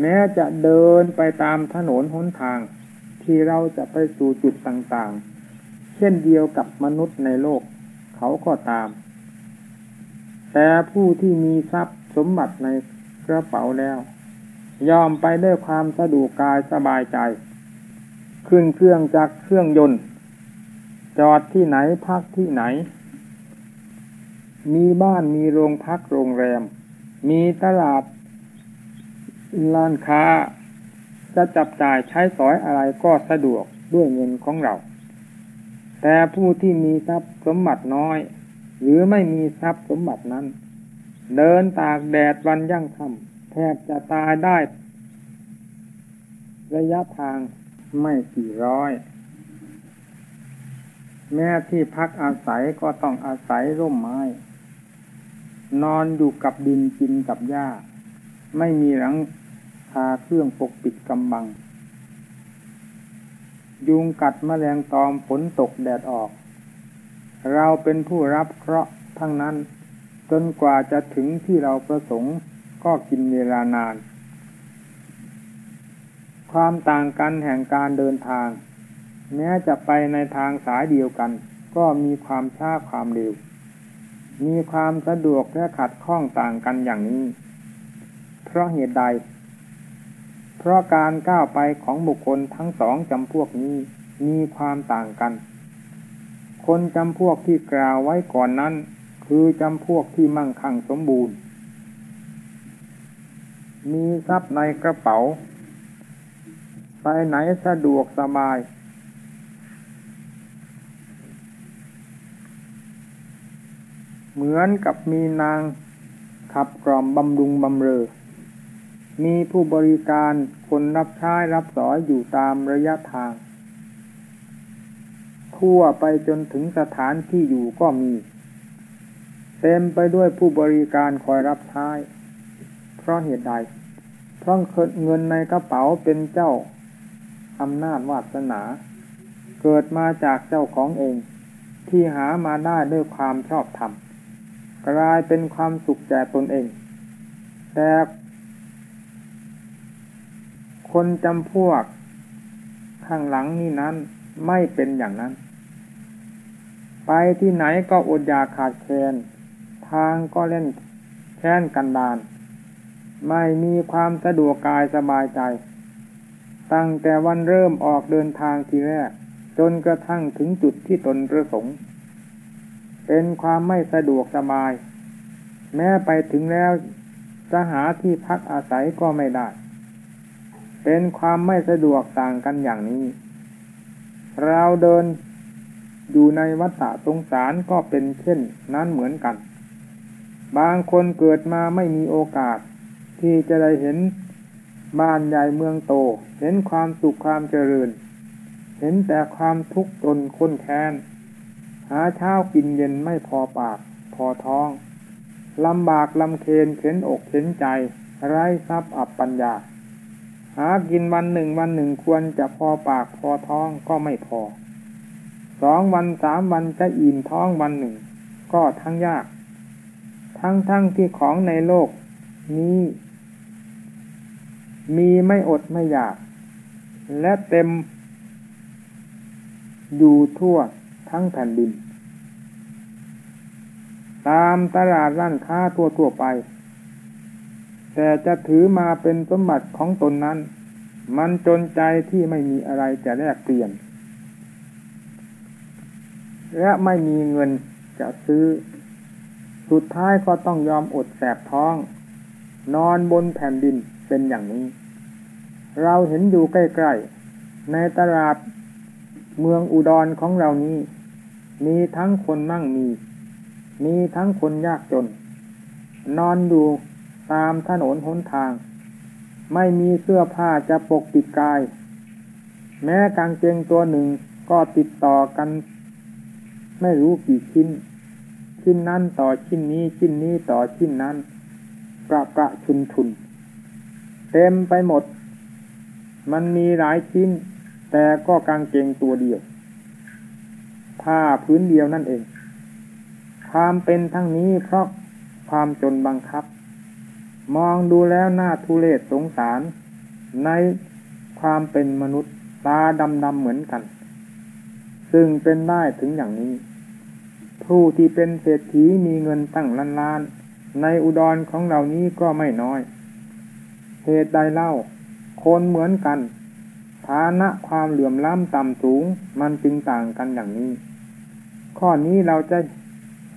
Speaker 1: แม้จะเดินไปตามถนนหนทาง ที่เราจะไปสู่จุดต่างๆ เช่นเดียวกับมนุษย์ในโลก เขาก็ตาม แต่ผู้ที่มีทรัพย์สมบัติในกระเป๋าแล้วยอมไปด้วยความสะดวกกายสบายใจ ขึ้นเครื่องจากเครื่องยนต์ จอดที่ไหนพักที่ไหน มีบ้านมีโรงพักโรงแรม มีตลาดร้านค้า จะจับจ่ายใช้สอยอะไรก็สะดวกด้วยเงินของเรา แต่ผู้ที่มีทรัพย์สมบัติน้อย หรือไม่มีทรัพย์สมบัตินั้น เดินตากแดดวันยั่งค่ำแทบจะตายได้ ระยะทางไม่กี่ร้อย แม้ที่พักอาศัยก็ต้องอาศัยร่มไม้ นอนอยู่กับดินกินกับหญ้า ไม่มีหลังคาเครื่องปกปิดกำบัง ยุงกัดมแมลงตอมฝนตกแดดออก เราเป็นผู้รับเคราะห์ทั้งนั้น จนกว่าจะถึงที่เราประสงค์ก็กินเวลานาน ความต่างกันแห่งการเดินทาง แม้จะไปในทางสายเดียวกัน ก็มีความช้าความเร็ว มีความสะดวกและขัดข้องต่างกันอย่างนี้ เพราะเหตุใด เพราะการก้าวไปของบุคคลทั้งสองจำพวกนี้มีความต่างกัน คนจำพวกที่กล่าวไว้ก่อนนั้น คือจำพวกที่มั่งคั่งสมบูรณ์ มีทรัพย์ในกระเป๋า ไปไหนสะดวกสบาย เหมือนกับมีนางขับกล่อมบำรุงบำเรอ มีผู้บริการคนรับใช้รับสอยอยู่ตามระยะทาง ทั่วไปจนถึงสถานที่อยู่ก็มี เต็มไปด้วยผู้บริการคอยรับใช้ เพราะเหตุใด เพราะเงินในกระเป๋าเป็นเจ้าอำนาจวาสนา เกิดมาจากเจ้าของเอง ที่หามาได้ด้วยความชอบธรรม กลายเป็นความสุขแก่ตนเอง แต่คนจำพวกข้างหลังนี่นั้นไม่เป็นอย่างนั้น ไปที่ไหนก็อดอยากขาดแคลนทางก็เล่นแค้นกันดาน ไม่มีความสะดวกกายสบายใจ ตั้งแต่วันเริ่มออกเดินทางทีแรก จนกระทั่งถึงจุดที่ตนประสงค์ เป็นความไม่สะดวกสบาย แม้ไปถึงแล้วจะหาที่พักอาศัยก็ไม่ได้ เป็นความไม่สะดวกต่างกันอย่างนี้ เราเดินอยู่ในวัฏฏะสงสารก็เป็นเช่นนั้นเหมือนกัน บางคนเกิดมาไม่มีโอกาส ที่จะได้เห็นบ้านใหญ่เมืองโต เห็นความสุขความเจริญ เห็นแต่ความทุกข์จนค้นแค้น หาเช้ากินเย็นไม่พอปากพอท้องลำบากลำเค็นเข็นอกเข็นใจ ไร้ทรัพย์อับปัญญา หากินวันหนึ่งวันหนึ่งควรจะพอปากพอท้องก็ไม่พอ สองวันสามวันจะอิ่มท้องวันหนึ่ง ก็ทั้งยาก ทั้งทั้งที่ของในโลกนี้ มีไม่อดไม่อยาก และเต็ม อยู่ทั่วทั้งแผ่นดิน ตามตลาดร้านค้าทั่วทั่วไป แต่จะถือมาเป็นสมบัติของตนนั้น มันจนใจที่ไม่มีอะไรจะแลกเปลี่ยน และไม่มีเงินจะซื้อ สุดท้ายก็ต้องยอมอดแสบท้อง นอนบนแผ่นดินเป็นอย่างนี้ เราเห็นอยู่ใกล้ๆ ในตลาดเมืองอุดรของเรานี้ มีทั้งคนนั่งมี มีทั้งคนยากจน นอนอยู่ตามถนนหนทาง ไม่มีเสื้อผ้าจะปกปิดกาย แม้กางเกงตัวหนึ่งก็ติดต่อกัน ไม่รู้กี่ชิ้น ชิ้นนั้นต่อชิ้นนี้ชิ้นนี้ต่อชิ้นนั้นประประชุนทุน เต็มไปหมด มันมีหลายชิ้น แต่ก็กางเกงตัวเดียว ผ้าพื้นเดียวนั่นเอง ความเป็นทั้งนี้เพราะความจนบังคับ มองดูแล้วหน้าทุเลศสงสาร ในความเป็นมนุษย์ตาดำดำเหมือนกัน ซึ่งเป็นได้ถึงอย่างนี้ ผู้ที่เป็นเศรษฐีมีเงินตั้งล้านลานในอุดรของเหล่านี้ก็ไม่น้อย เหตุใดเล่า คนเหมือนกัน ฐานะความเหลื่อมล้ำต่ำสูงมันจึงต่างกันอย่างนี้ ข้อนี้เราจะ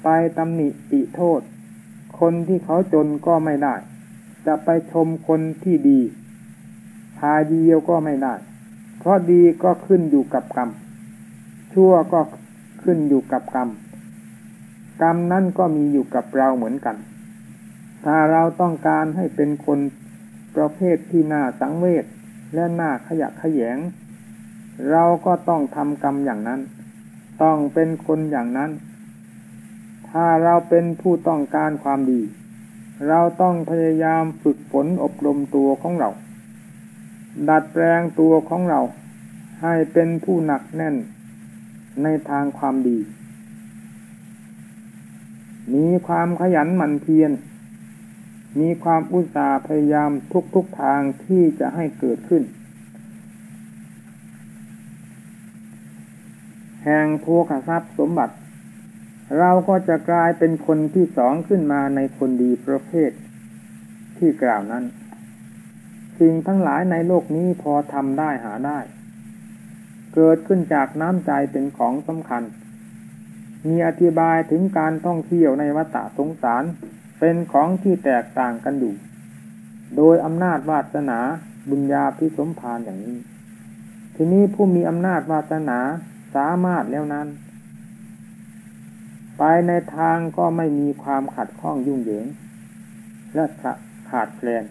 Speaker 1: ไปตำหนิติโทษ คนที่เขาจนก็ไม่ได้ จะไปชมคนที่ดีพาเดียวก็ไม่ได้ เพราะดีก็ขึ้นอยู่กับกรรม ชั่วก็ขึ้นอยู่กับกรรม กรรมนั่นก็มีอยู่กับเราเหมือนกัน ถ้าเราต้องการให้เป็นคนประเภทที่น่าสังเวชและน่าขยะขยง เราก็ต้องทำกรรมอย่างนั้น ต้องเป็นคนอย่างนั้น ถ้าเราเป็นผู้ต้องการความดี เราต้องพยายามฝึกฝนอบรมตัวของเรา ดัดแปลงตัวของเรา ให้เป็นผู้หนักแน่นในทางความดี มีความขยันหมั่นเพียร มีความอุตสาห์พยายามทุกๆททางที่จะให้เกิดขึ้น แห่งโภคทรัพย์สมบัติ เราก็จะกลายเป็นคนที่สองขึ้นมาในคนดีประเภท ที่กล่าวนั้น สิ่งทั้งหลายในโลกนี้พอทำได้หาได้ เกิดขึ้นจากน้ำใจเป็นของสำคัญ มีอธิบายถึงการท่องเที่ยวในวัฏสงสารเป็นของที่แตกต่างกันอยู่ โดยอำนาจวาสนาบุญญาพิสมพานอย่างนี้ ทีนี้ผู้มีอำนาจวาสนาสามารถแล้วนั้น ไปในทางก็ไม่มีความขัดข้องยุ่งเหยิง และขาดแคลน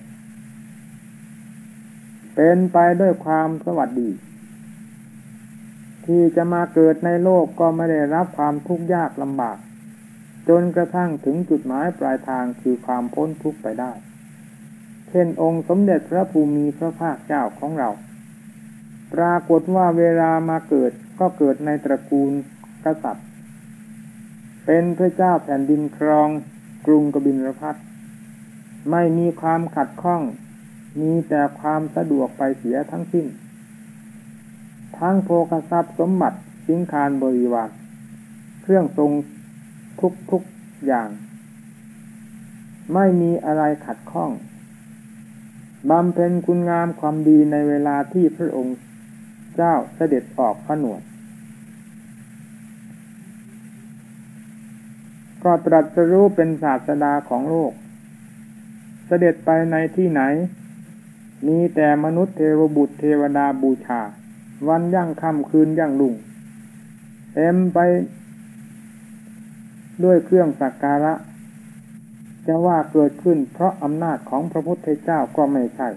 Speaker 1: เป็นไปด้วยความสวัสดี ที่จะมาเกิดในโลกก็ไม่ได้รับความทุกข์ยากลำบาก จนกระทั่งถึงจุดหมายปลายทางคือความพ้นทุกข์ไปได้ เช่นองค์สมเด็จพระภูมิพระภาคเจ้าของเรา ปรากฏว่าเวลามาเกิดก็เกิดในตระกูลกษัตริย์ เป็นพระเจ้าแผ่นดินครองกรุงกบินรพัทไม่มีความขัดข้อง มีแต่ความสะดวกไปเสียทั้งสิ้น ทั้งโภคทรัพย์สมบัติสิงคารบริวารเครื่องทรงทุกทุกอย่าง ไม่มีอะไรขัดข้องบำเพ็ญคุณงามความดีในเวลาที่พระองค์เจ้าเสด็จออกผนวด ก็ตรัสรู้เป็นศาสดาของโลก เสด็จไปในที่ไหน มีแต่มนุษย์เทวบุตรเทวดาบูชา วันยั่งค่ำคืนยั่งลุงเต็มไปด้วยเครื่องสักการะ จะว่าเกิดขึ้นเพราะอำนาจของพระพุทธเจ้าก็ไม่ใช่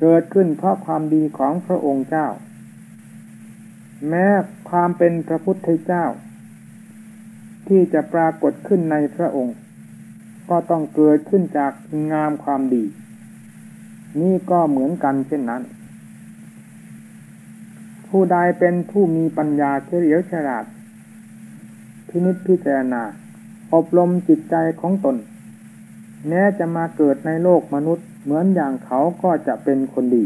Speaker 1: เกิดขึ้นเพราะความดีของพระองค์เจ้า แม้ความเป็นพระพุทธเจ้า ที่จะปรากฏขึ้นในพระองค์ ก็ต้องเกิดขึ้นจากงามความดี นี่ก็เหมือนกันเช่นนั้น ผู้ใดเป็นผู้มีปัญญาเฉลียวฉลาด พินิจพิจารณา อบรมจิตใจของตน แม้จะมาเกิดในโลกมนุษย์เหมือนอย่างเขาก็จะเป็นคนดี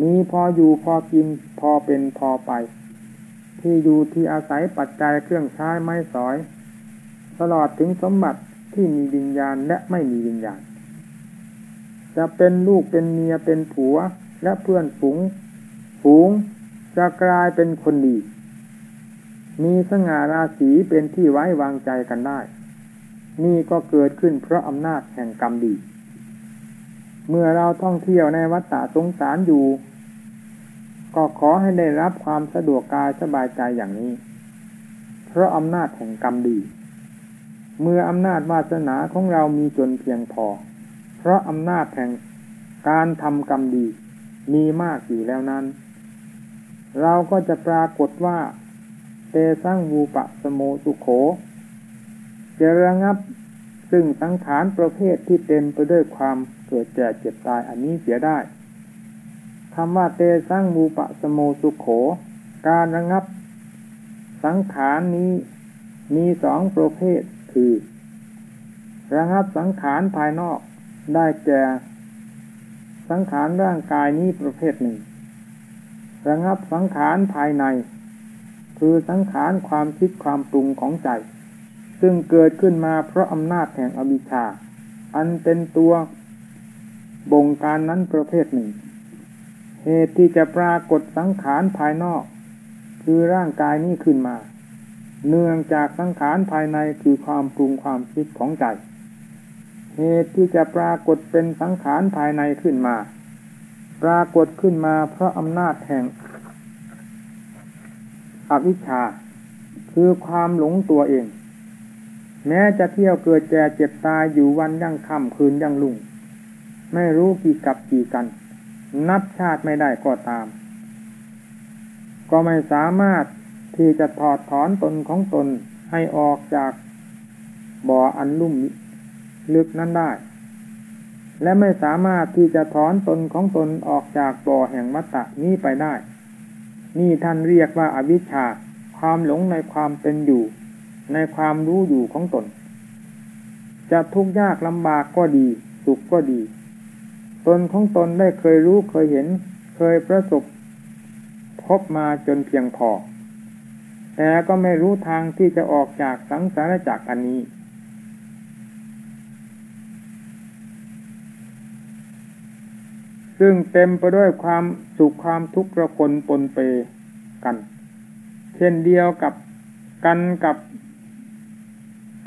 Speaker 1: มีพออยู่พอกินพอเป็นพอไป ที่อยู่ที่อาศัยปัจจัยเครื่องใช้ไม้สอย ตลอดถึงสมบัติที่มีวิญญาณและไม่มีวิญญาณ จะเป็นลูกเป็นเมียเป็นผัวและเพื่อนฝูง ฝูงจะกลายเป็นคนดี มีสง่าราศีเป็นที่ไว้วางใจกันได้ นี่ก็เกิดขึ้นเพราะอำนาจแห่งกรรมดี เมื่อเราท่องเที่ยวในวัฏฏะสงสารอยู่ ก็ขอให้ได้รับความสะดวกกายสบายใจอย่างนี้ เพราะอำนาจแห่งกรรมดี เมื่ออำนาจวาสนาของเรามีจนเพียงพอ เพราะอำนาจแห่งการทำกรรมดีมีมากอยู่แล้วนั้น เราก็จะปรากฏว่า เตสังวูปะสโมสุโขจะระงับซึ่งสังขารประเภทที่เต็มไปด้วยความเกิดแก่เจ็บตายอันนี้เสียได้ คำว่าเตสังวูปะสโมสุโข การระงับ สังขารนี้มีสองประเภทคือ ระงับสังขารภายนอกได้แก่ สังขารร่างกายนี้ประเภทหนึ่ง ระงับสังขารภายใน คือสังขารความคิดความปรุงของใจ ซึ่งเกิดขึ้นมาเพราะอำนาจแห่งอวิชชา อันเป็นตัวบงการนั้นประเภทหนึ่ง เหตุที่จะปรากฏสังขารภายนอก คือร่างกายนี้ขึ้นมา เนื่องจากสังขารภายในคือความปรุงความคิดของใจ เหตุที่จะปรากฏเป็นสังขารภายในขึ้นมา ปรากฏขึ้นมาเพราะอำนาจแห่งอวิชชา คือความหลงตัวเอง แม้จะเที่ยวเกิดแก่เจ็บตายอยู่วันยั่งค่ำคืนยั่งลุ่ง ไม่รู้กี่กับกี่กัน นับชาติไม่ได้ก็ตาม ก็ไม่สามารถที่จะถอดถอนตนของตนให้ออกจากบ่ออันลุ่มลึกนั้นได้ และไม่สามารถที่จะถอนตนของตนออกจากบ่อแห่งมัตตะนี้ไปได้ นี่ท่านเรียกว่าอาวิชชาความหลงในความเป็นอยู่ ในความรู้อยู่ของตน จะทุกข์ยากลำบากก็ดี สุขก็ดี ตนของตนได้เคยรู้เคยเห็น เคยประสบ พบมาจนเพียงพอ แต่ก็ไม่รู้ทางที่จะออกจากสังสารจักอันนี้ ซึ่งเต็มไปด้วยความสุขความทุกข์ระคนปนเปกัน เช่นเดียวกับกันกับ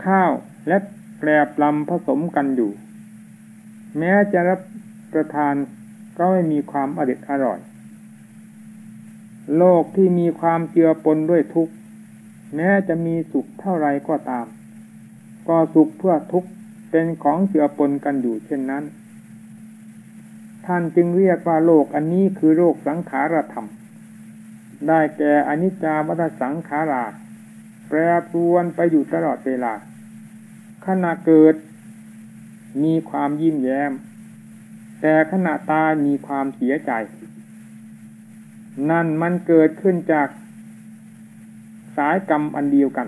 Speaker 1: ข้าวและแปรปลำผสมกันอยู่ แม้จะรับ ประทานก็ไม่มีความอริดอร่อย โลกที่มีความเจือปนด้วยทุกข์ แม้จะมีสุขเท่าไรก็ตาม ก็สุขเพื่อทุกข์เป็นของเจือปนกันอยู่เช่นนั้น ท่านจึงเรียกว่าโลกอันนี้คือโลกสังขารธรรม ได้แก่อนิจจาวัฏสังขารา แปรปรวนไปอยู่ตลอดเวลาขณะเกิดมีความยิ้มแย้ม แต่ขณะตายมีความเสียใจ นั่นมันเกิดขึ้นจากสายกรรมอันเดียวกัน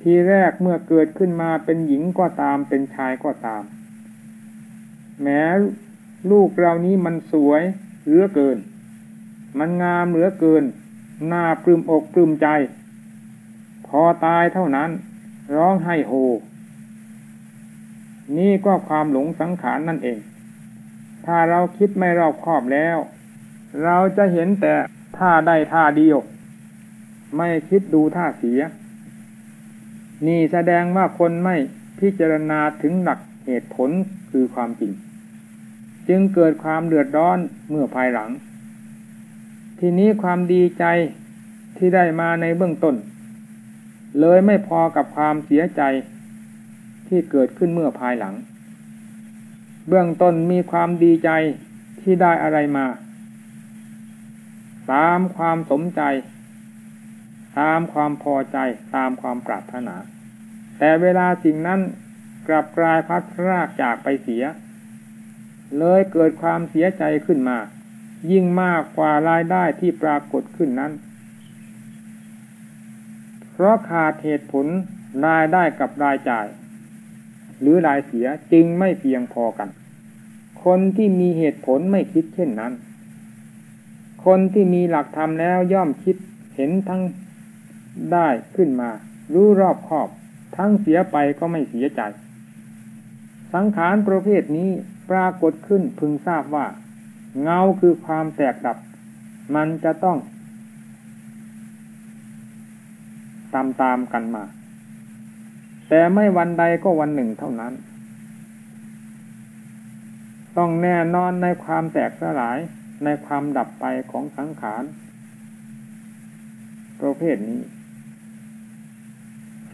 Speaker 1: ทีแรกเมื่อเกิดขึ้นมาเป็นหญิงก็ตามเป็นชายก็ตาม แม้ลูกเรานี้มันสวยเหลือเกิน มันงามเหลือเกิน หน้าปลื้มอกปลื้มใจ พอตายเท่านั้น ร้องให้โฮ นี่ก็ความหลงสังขารนนั่นเอง ถ้าเราคิดไม่รอบคอบแล้ว เราจะเห็นแต่ท่าได้ท่าเดียว ไม่คิดดูท่าเสีย นี่แสดงว่าคนไม่พิจารณาถึงหลักเหตุผลคือความจริง จึงเกิดความเดือดร้อนเมื่อภายหลัง ทีนี้ความดีใจที่ได้มาในเบื้องต้น เลยไม่พอกับความเสียใจ ที่เกิดขึ้นเมื่อภายหลัง เบื้องต้นมีความดีใจที่ได้อะไรมา ตามความสมใจ ตามความพอใจ ตามความปรารถนา แต่เวลาสิ่งนั้นกลับกลายพัดรากจากไปเสีย เลยเกิดความเสียใจขึ้นมา ยิ่งมากกว่ารายได้ที่ปรากฏขึ้นนั้น เพราะขาดเหตุผลรายได้กับรายจ่าย หรือรายเสียจึงไม่เพียงพอกัน คนที่มีเหตุผลไม่คิดเช่นนั้น คนที่มีหลักธรรมแล้วย่อมคิดเห็นทั้งได้ขึ้นมา รู้รอบคอบ ทั้งเสียไปก็ไม่เสียใจ สังขารประเภทนี้ปรากฏขึ้นพึงทราบว่า เงาคือความแตกดับ มันจะต้องตามตามกันมา แต่ไม่วันใดก็วันหนึ่งเท่านั้น ต้องแน่นอนในความแตกสลายในความดับไปของสังขารประเภทนี้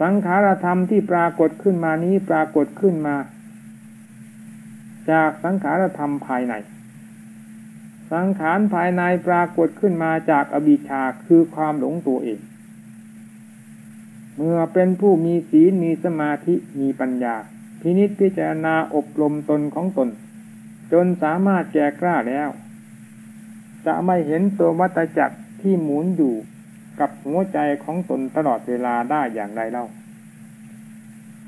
Speaker 1: สังขารธรรมที่ปรากฏขึ้นมานี้ปรากฏขึ้นมา จากสังขารธรรมภายใน สังขารภายในปรากฏขึ้นมาจากอบิชาคือความหลงตัวเอง เมื่อเป็นผู้มีศีลมีสมาธิมีปัญญา พินิจพิจารณาอบรมตนของตน จนสามารถแก่กล้าแล้ว จะไม่เห็นตัววัตจักรที่หมุนอยู่กับหัวใจของตนตลอดเวลาได้อย่างไรเล่า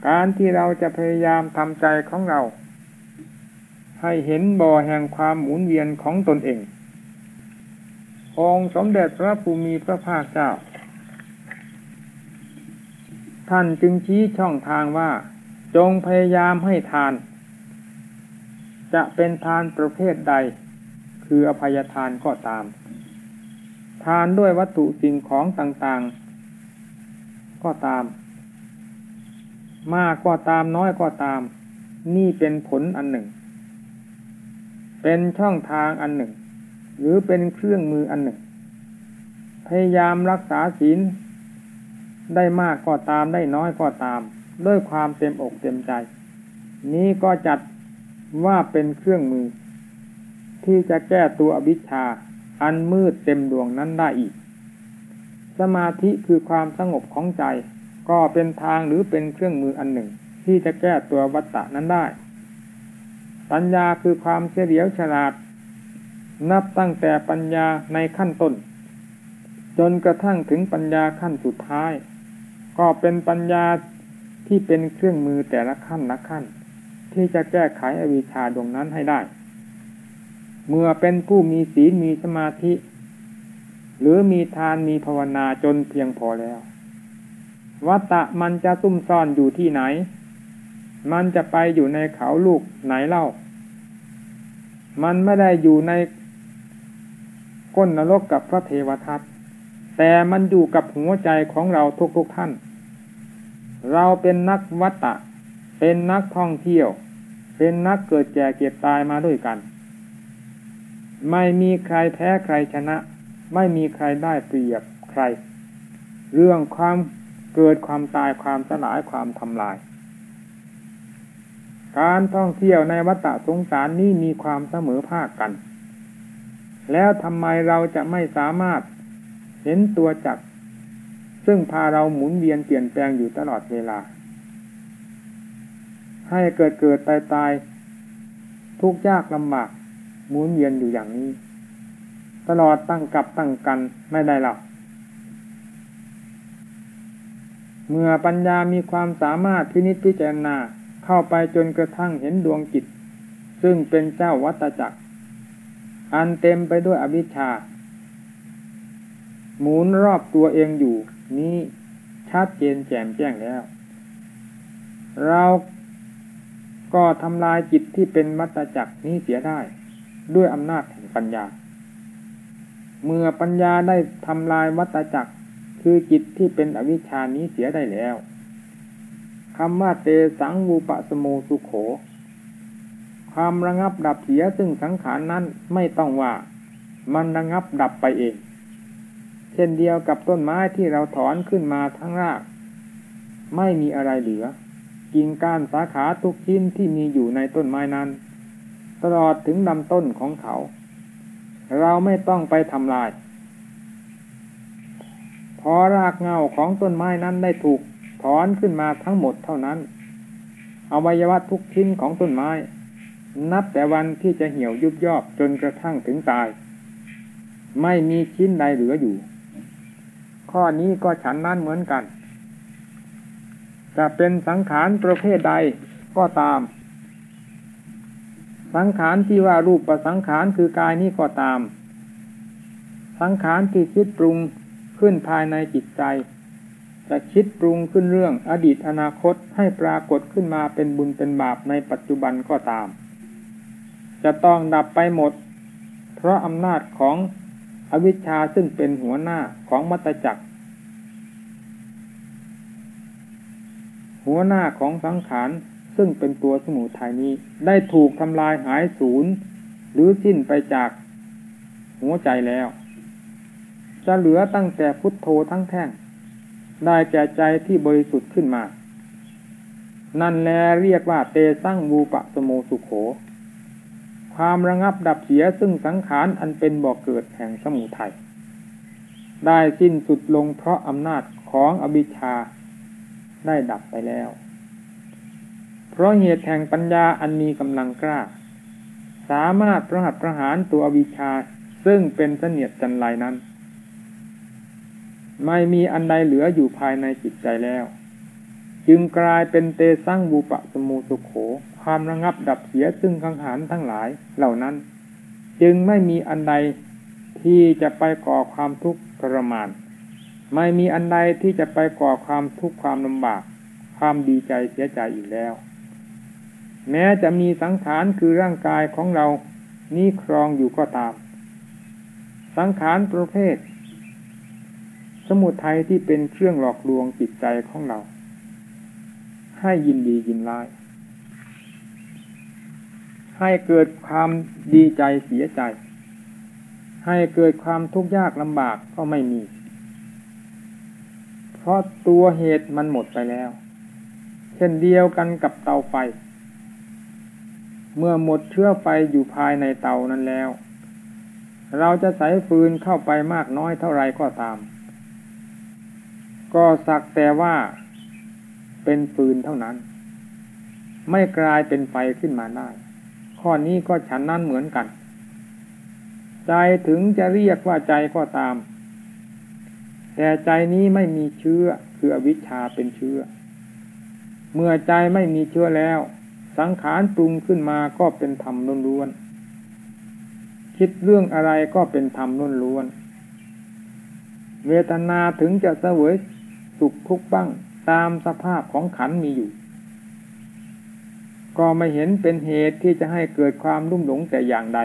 Speaker 1: การที่เราจะพยายามทำใจของเรา ให้เห็นบ่อแห่งความหมุนเวียนของตนเอง องสมเด็จพระภูมิพระภาคเจ้า ท่านจึงชี้ช่องทางว่า จงพยายามให้ทาน จะเป็นทานประเภทใด คืออภัยทานก็ตาม ทานด้วยวัตถุสิ่งของต่างๆ ก็ตาม มากก็ตามน้อยก็ตาม นี่เป็นผลอันหนึ่ง เป็นช่องทางอันหนึ่ง หรือเป็นเครื่องมืออันหนึ่ง พยายามรักษาศีล ได้มากก็ตามได้น้อยก็ตาม ด้วยความเต็มอกเต็มใจ นี้ก็จัดว่าเป็นเครื่องมือ ที่จะแก้ตัวอวิชชา อันมืดเต็มดวงนั้นได้อีก สมาธิคือความสงบของใจ ก็เป็นทางหรือเป็นเครื่องมืออันหนึ่ง ที่จะแก้ตัววัฏฏะนั้นได้ ปัญญาคือความเฉลียวฉลาด นับตั้งแต่ปัญญาในขั้นต้นจนกระทั่งถึงปัญญาขั้นสุดท้าย ก็เป็นปัญญาที่เป็นเครื่องมือแต่ละขั้นละขั้น ที่จะแก้ไขอวิชชาดวงนั้นให้ได้ เมื่อเป็นผู้มีศีลมีสมาธิ หรือมีทานมีภาวนาจนเพียงพอแล้ววัตตะมันจะซุ่มซ่อนอยู่ที่ไหน มันจะไปอยู่ในเขาลูกไหนเล่า มันไม่ได้อยู่ในก้นนรกกับพระเทวทัตแต่มันอยู่กับหัวใจของเราทุกๆทท่าน เราเป็นนักวัตตะ เป็นนักท่องเที่ยว เป็นนักเกิดแก่เก็บตายมาด้วยกัน ไม่มีใครแพ้ใครชนะ ไม่มีใครได้เปรียบใคร เรื่องความเกิดความตายความสลายความทำลาย การท่องเที่ยวในวัฏสงสารนี้มีความเสมอภาคกัน แล้วทำไมเราจะไม่สามารถเห็นตัวจัก ซึ่งพาเราหมุนเวียนเปลี่ยนแปลงอยู่ตลอดเวลา ให้เกิดเกิดตายตายทุกยากลำบากหมุนเวียนอยู่อย่างนี้ ตลอดตั้งกับตั้งกันไม่ได้หรอกเมื่อปัญญามีความสามารถพินิจพิจารณาเข้าไปจนกระทั่งเห็นดวงจิต ซึ่งเป็นเจ้าวัตจักร อันเต็มไปด้วยอวิชชา หมุนรอบตัวเองอยู่ นี้ชัดเจนแจ่มแจ้งแล้ว เราก็ทำลายจิตที่เป็นวัตจักรนี้เสียได้ ด้วยอำนาจแห่งปัญญา เมื่อปัญญาได้ทำลายวัตจักรคือจิตที่เป็นอวิชานี้เสียได้แล้วคำว่าเตสังวูปะสโมสุโข ความระงับดับเสียซึ่งสังขารนั้นไม่ต้องว่า มันระงับดับไปเอง เช่นเดียวกับต้นไม้ที่เราถอนขึ้นมาทั้งราก ไม่มีอะไรเหลือ กิ่งก้านสาขาทุกชิ้นที่มีอยู่ในต้นไม้นั้น ตลอดถึงลำต้นของเขา เราไม่ต้องไปทำลาย พอรากเงาของต้นไม้นั้นได้ถูกถอนขึ้นมาทั้งหมดเท่านั้นอวัยวะทุกชิ้นของต้นไม้ นับแต่วันที่จะเหี่ยวยุบยอบจนกระทั่งถึงตาย ไม่มีชิ้นใดเหลืออยู่ ข้อนี้ก็ฉันนั้นเหมือนกัน จะเป็นสังขารประเภทใดก็ตาม สังขารที่ว่ารูปประสังขารคือกายนี้ก็ตาม สังขารที่คิดปรุงขึ้นภายในจิตใจ จะคิดปรุงขึ้นเรื่องอดีตอนาคตให้ปรากฏขึ้นมาเป็นบุญเป็นบาปในปัจจุบันก็ตาม จะต้องดับไปหมด เพราะอำนาจของอวิชชาซึ่งเป็นหัวหน้าของมัตจักร หัวหน้าของสังขารซึ่งเป็นตัวสมุทัยนี้ ได้ถูกทำลายหายสูญหรือสิ้นไปจากหัวใจแล้ว จะเหลือตั้งแต่พุทโธทั้งแท่ง ได้แก่ใจที่บริสุทธิ์ขึ้นมา นั่นแลเรียกว่าเตสั่งวูปะสโมสุขโข ความระงับดับเสียซึ่งสังขารอันเป็นบ่อกเกิดแห่งสมุทัยได้สิ้นสุดลงเพราะอำนาจของอวิชา ได้ดับไปแล้ว เพราะเหตุแห่งปัญญาอันมีกำลังกล้า สามารถประหัตประหารตัวอวิชชาซึ่งเป็นเสนียดจันไรนั้น ไม่มีอันใดเหลืออยู่ภายในจิตใจแล้ว จึงกลายเป็นเตสังบูปะสมูสุโข ความระงับดับเสียซึ่งขังหารทั้งหลายเหล่านั้น จึงไม่มีอันใดที่จะไปก่อความทุกข์ทรมาน ไม่มีอันใดที่จะไปก่อความทุกข์ความลำบาก ความดีใจเสียใจอีกแล้ว แม้จะมีสังขารคือร่างกายของเรานี้ครองอยู่ก็ตาม สังขารประเภท สมุทัยที่เป็นเครื่องหลอกลวงจิตใจของเรา ให้ยินดียินร้าย ให้เกิดความดีใจเสียใจ ให้เกิดความทุกข์ยากลำบากก็ไม่มี ราะตัวเหตุมันหมดไปแล้ว เช่นเดียวกันกับเตาไฟ เมื่อหมดเชื้อไฟอยู่ภายในเตานั้นแล้ว เราจะใส่ฟืนเข้าไปมากน้อยเท่าไรก็ตาม ก็สักแต่ว่าเป็นฟืนเท่านั้น ไม่กลายเป็นไฟขึ้นมาได้ ข้อนี้ก็ฉันนั้นเหมือนกัน ใจถึงจะเรียกว่าใจก็ตาม แต่ใจนี้ไม่มีเชื้อคืออวิชชาเป็นเชื้อ เมื่อใจไม่มีเชื้อแล้ว สังขารปรุงขึ้นมาก็เป็นธรรมล้วนๆคิดเรื่องอะไรก็เป็นธรรมล้วนๆเวทนาถึงจะเสวยสุขทุกข์บ้างตามสภาพของขันมีอยู่ ก็ไม่เห็นเป็นเหตุที่จะให้เกิดความรุ่มหลงแต่อย่างใด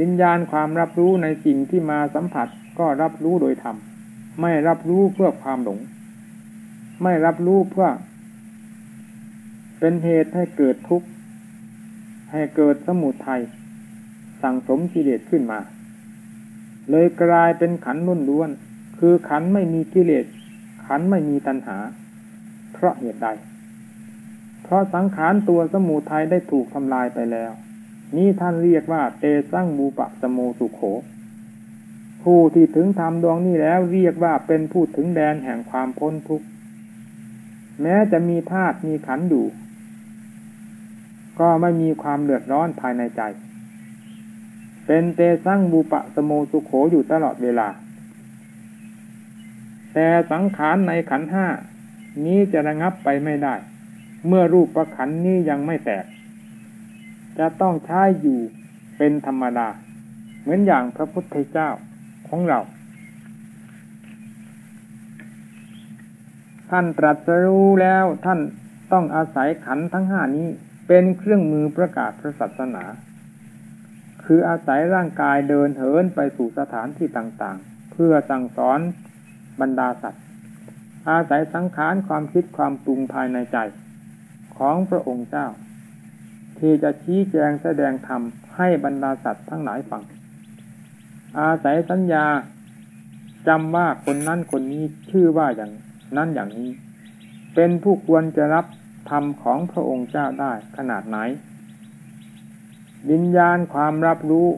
Speaker 1: วิญญาณความรับรู้ในสิ่งที่มาสัมผัส ก็รับรู้โดยธรรมไม่รับรู้เพื่อความหลง ไม่รับรู้เพื่อ เป็นเหตุให้เกิดทุกข์ให้เกิดสมุทัยสั่งสมกิเลสขึ้นมา เลยกลายเป็นขันนุ่นล้วน คือขันไม่มีกิเลส ขันไม่มีตัณหา เพราะเหตุใด เพราะสังขารตัวสมุทัยได้ถูกทำลายไปแล้ว นี้ท่านเรียกว่าเตสังบูปะสโมสุโข ผู้ที่ถึงธรรมดวงนี้แล้วเรียกว่าเป็นผู้ถึงแดนแห่งความพ้นทุกข์แม้จะมีธาตุมีขันอยู่ ก็ไม่มีความเดือดร้อนภายในใจ เป็นเตสังบูปะสโมสุโขอยู่ตลอดเวลา แต่สังขารในขันห้านี้จะระงับไปไม่ได้ เมื่อรูปประขันนี้ยังไม่แตก จะต้องใช้อยู่เป็นธรรมดา เหมือนอย่างพระพุทธเจ้า ของเรา ท่านตรัสรู้แล้วท่านต้องอาศัยขันทั้งห้านี้เป็นเครื่องมือประกาศพระศาสนา คืออาศัยร่างกายเดินเหินไปสู่สถานที่ต่างๆ เพื่อสั่งสอนบรรดาสัตว์ อาศัยสังขารความคิดความปรุงภายในใจของพระองค์เจ้า ที่จะชี้แจงแสดงธรรมให้บรรดาสัตว์ทั้งหลายฟัง อาศัยสัญญาจำว่าคนนั้นคนนี้ชื่อว่าอย่างนั้นอย่างนี้ เป็นผู้ควรจะรับธรรมของพระองค์เจ้าได้ขนาดไหน วิญญาณความรับรู้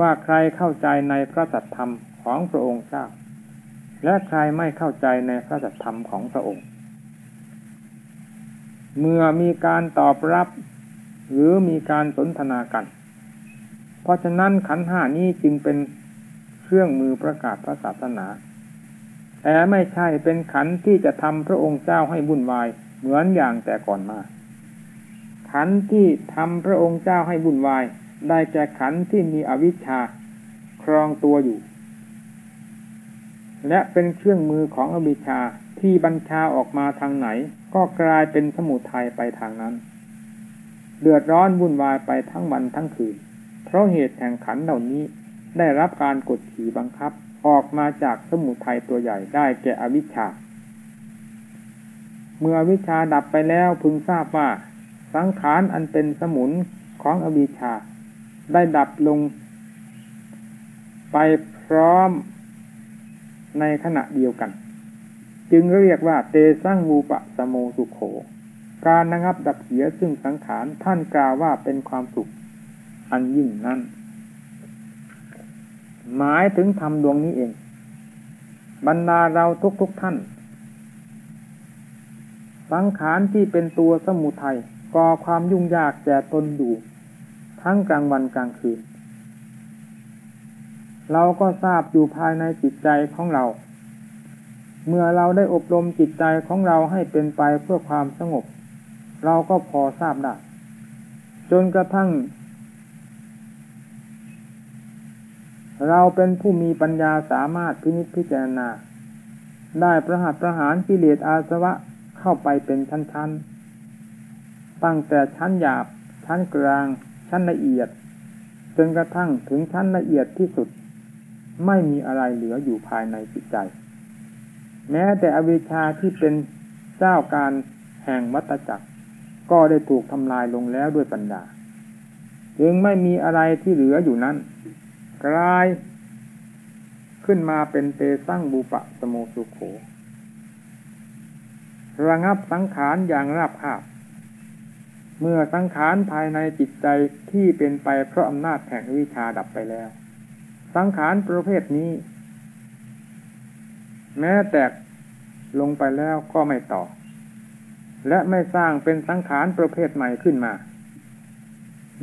Speaker 1: ว่าใครเข้าใจในพระสัทธรรมของพระองค์เจ้า และใครไม่เข้าใจในพระสัทธรรมของพระองค์ เมื่อมีการตอบรับ หรือมีการสนทนากัน เพราะฉะนั้นขันห้านี้จึงเป็นเครื่องมือประกาศพระศาสนา แต่ไม่ใช่เป็นขันที่จะทำพระองค์เจ้าให้วุ่นวายเหมือนอย่างแต่ก่อนมา ขันที่ทำพระองค์เจ้าให้วุ่นวาย ได้แก่ขันที่มีอวิชชาครองตัวอยู่ และเป็นเครื่องมือของอวิชชาที่บัญชาออกมาทางไหน ก็กลายเป็นสมุทัยไปทางนั้น เดือดร้อนวุ่นวายไปทั้งวันทั้งคืน เพราะเหตุแห่งขันเหล่านี้ได้รับการกดขี่บังคับ ออกมาจากสมุทัยตัวใหญ่ได้แก่อวิชชา เมื่ออวิชชาดับไปแล้วพึงทราบว่า สังขารอันเป็นสมุนของอวิชชา ได้ดับลง ไปพร้อมในขณะเดียวกัน จึงเรียกว่าเตสังมูปะสโมสุขโข การระงับดับเสียซึ่งสังขารท่านกล่าวว่าเป็นความสุข อันยิ่งนั้น หมายถึงธรรมดวงนี้เอง บรรดาเราทุกๆทท่าน สังขารที่เป็นตัวสมุทัยก่อความยุ่งยากแก่ตนอยู่ทั้งกลางวันกลางคืน เราก็ทราบอยู่ภายในจิตใจของเรา เมื่อเราได้อบรมจิตใจของเราให้เป็นไปเพื่อความสงบ เราก็พอทราบได้จนกระทั่ง เราเป็นผู้มีปัญญาสามารถพินิจพิจารณา ได้ประหัตประหารกิเลสอาสวะเข้าไปเป็นชั้นๆ ตั้งแต่ชั้นหยาบ ชั้นกลาง ชั้นละเอียด จนกระทั่งถึงชั้นละเอียดที่สุด ไม่มีอะไรเหลืออยู่ภายในจิตใจ แม้แต่อวิชชาที่เป็นเจ้าการแห่งวัตจักร ก็ได้ถูกทำลายลงแล้วด้วยปัญญา จึงไม่มีอะไรที่เหลืออยู่นั้น กลาย ขึ้นมาเป็นเตสร้างบุปะสโมสุโข ระงับสังขารอย่างราบคาบ เมื่อสังขารภายในจิตใจที่เป็นไปเพราะอำนาจแห่งวิชาดับไปแล้ว สังขารประเภทนี้ แม้แตกลงไปแล้วก็ไม่ต่อ และไม่สร้างเป็นสังขารประเภทใหม่ขึ้นมา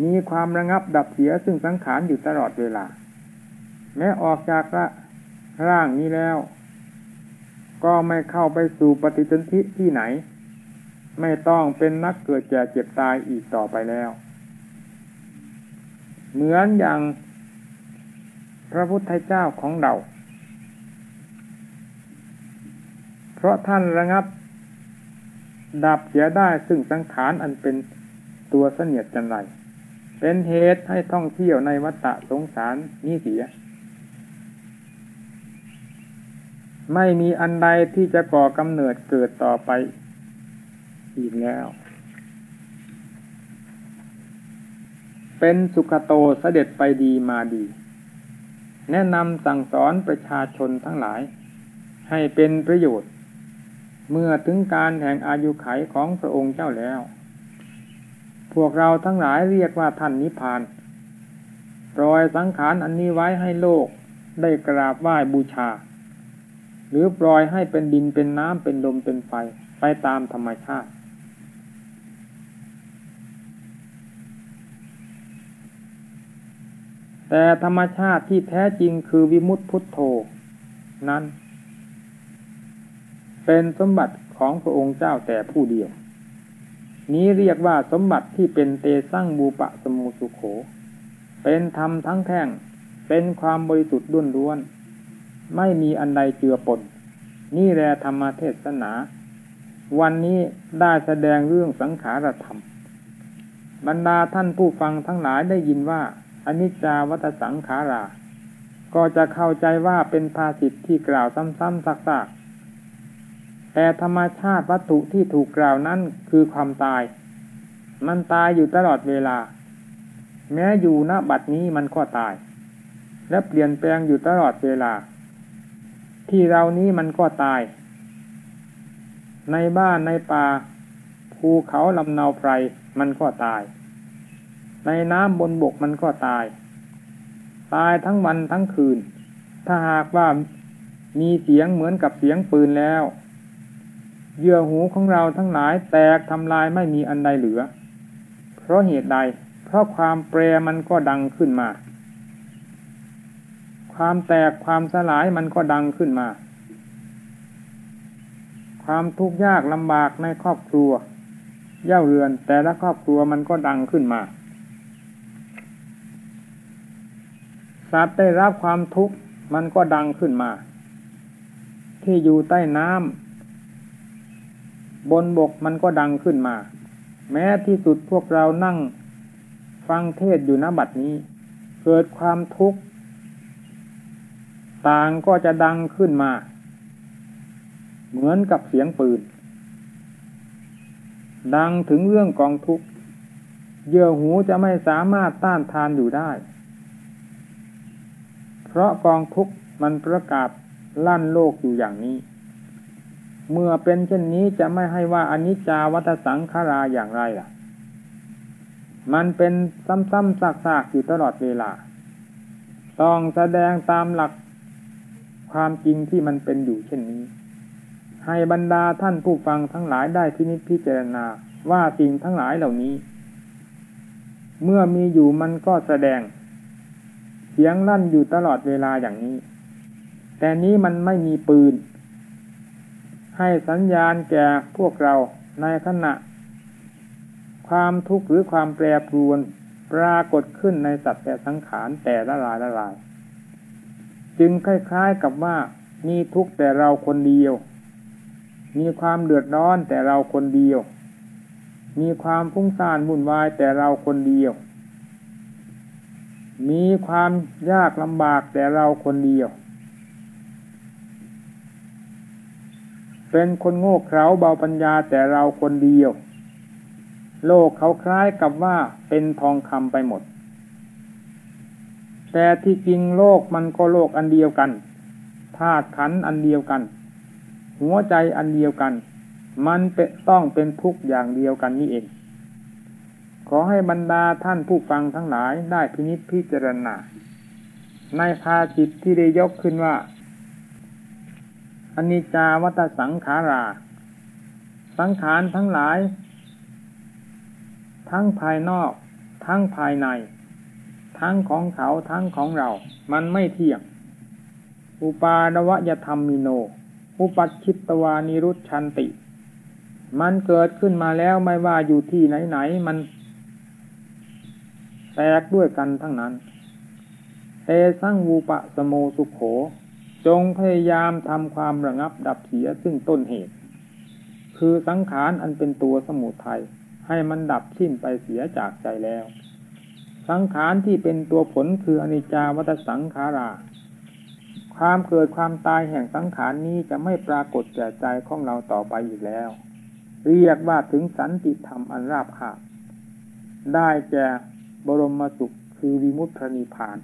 Speaker 1: มีความระงับดับเสียซึ่งสังขารอยู่ตลอดเวลา แม้ออกจากละร่างนี้แล้ว ก็ไม่เข้าไปสู่ปฏิสนธิที่ไหน ไม่ต้องเป็นนักเกิดแก่เจ็บตายอีกต่อไปแล้ว เหมือนอย่างพระพุทธเจ้าของเรา เพราะท่านระงับ ดับเสียได้ซึ่งสังขารอันเป็นตัวเสนียดจันไรเป็นเหตุให้ท่องเที่ยวในวัฏฏสงสารนี้เสีย ไม่มีอันใดที่จะก่อกำเนิดเกิดต่อไปอีกแล้ว เป็นสุขโตเสด็จไปดีมาดี แนะนำสั่งสอนประชาชนทั้งหลาย ให้เป็นประโยชน์ เมื่อถึงการแห่งอายุไขของพระองค์เจ้าแล้ว พวกเราทั้งหลายเรียกว่าท่านนิพพานปล่อยสังขารอันนี้ไว้ให้โลกได้กราบไหว้บูชา รือปล่อยให้เป็นดินเป็นน้ำเป็นลมเป็นไฟ ไปตามธรรมชาติ แต่ธรรมชาติที่แท้จริงคือวิมุตติพุทโธนั้น เป็นสมบัติของพระองค์เจ้าแต่ผู้เดียว นี้เรียกว่าสมบัติที่เป็นเตสั่งบูปะสมุสุโข เป็นธรรมทั้งแท่งเป็นความบริสุทธิ์ดุนล้วน ไม่มีอันใดเจือปน นี่แหละธรรมเทศนา วันนี้ได้แสดงเรื่องสังขารธรรม บรรดาท่านผู้ฟังทั้งหลายได้ยินว่าอนิจจาวัตสังขารา ก็จะเข้าใจว่าเป็นภาษิตที่กล่าวซ้ำๆซักๆ แต่ธรรมชาติวัตถุที่ถูกกล่าวนั้นคือความตาย มันตายอยู่ตลอดเวลา แม้อยู่ณบัดนี้มันก็ตาย และเปลี่ยนแปลงอยู่ตลอดเวลา ที่เรานี้มันก็ตาย ในบ้านในป่า ภูเขาลำเนาไพรมันก็ตาย ในน้ำบนบกมันก็ตาย ตายทั้งวันทั้งคืน ถ้าหากว่ามีเสียงเหมือนกับเสียงปืนแล้วเยื่อหูของเราทั้งหลายแตกทำลายไม่มีอันใดเหลือ เพราะเหตุใด เพราะความแปรมันก็ดังขึ้นมา ความแตกความสลายมันก็ดังขึ้นมา ความทุกข์ยากลำบากในครอบครัว เย่าเรือน แต่ละครอบครัวมันก็ดังขึ้นมา สัตว์ได้รับความทุกข์มันก็ดังขึ้นมา ที่อยู่ใต้น้ำบนบกมันก็ดังขึ้นมา แม้ที่สุดพวกเรานั่งฟังเทศอยู่ณบัดนี้ เกิดความทุกข์ ต่างก็จะดังขึ้นมา เหมือนกับเสียงปืน ดังถึงเรื่องกองทุกข์เยื่อหูจะไม่สามารถต้านทานอยู่ได้ เพราะกองทุกข์มันประกาศลั่นโลกอยู่อย่างนี้ เมื่อเป็นเช่นนี้จะไม่ให้ว่าอนิจจาวัฏสังขาราอย่างไรล่ะ มันเป็นซ้ำๆซากๆอยู่ตลอดเวลา ต้องแสดงตามหลัก ความจริงที่มันเป็นอยู่เช่นนี้ ให้บรรดาท่านผู้ฟังทั้งหลายได้พินิจพิจารณาว่าสิ่งทั้งหลายเหล่านี้ เมื่อมีอยู่มันก็แสดง เสียงลั่นอยู่ตลอดเวลาอย่างนี้ แต่นี้มันไม่มีปืน ให้สัญญาณแก่พวกเราในขณะ ความทุกข์หรือความแปรปรวนปรากฏขึ้นในสัตว์แต่สังขารแต่ละลายละลาย จึงคล้ายๆกับว่ามีทุกข์แต่เราคนเดียว มีความเดือดร้อนแต่เราคนเดียว มีความฟุ้งซ่านวุ่นวายแต่เราคนเดียว มีความยากลำบากแต่เราคนเดียว เป็นคนโง่เขลาเบาปัญญาแต่เราคนเดียว โลกเขาคล้ายกับว่าเป็นทองคำไปหมด แต่ที่จริงโลกมันก็โลกอันเดียวกันธาตุขันอันเดียวกัน หัวใจอันเดียวกัน มันเป็นต้องเป็นทุกอย่างเดียวกันนี่เอง ขอให้บรรดาท่านผู้ฟังทั้งหลายได้พินิจพิจารณา ในภาจิตที่ได้ยกขึ้นว่าอนิจจาวัตสังขารา สังขารทั้งหลาย ทั้งภายนอก ทั้งภายใน ทั้งของเขาทั้งของเรา มันไม่เที่ยง อุปาณวะยธรรมมิโน อุปัชิตวานิรุชันติ มันเกิดขึ้นมาแล้วไม่ว่าอยู่ที่ไหนๆมันแตกด้วยกันทั้งนั้น เตสังวูปะสโมสุขโข จงพยายามทำความระงับดับเสียซึ่งต้นเหตุ คือสังขารอันเป็นตัวสมุทัยให้มันดับสิ้นไปเสียจากใจแล้ว สังขารที่เป็นตัวผลคืออนิจจาวัตสังขารา ความเกิดความตายแห่งสังขารนี้จะไม่ปรากฏแก่ใจของเราต่อไปอีกแล้ว เรียกว่าถึงสันติธรรมอันราบคาบได้แก่บรมสุขคือวิมุตตินิพาน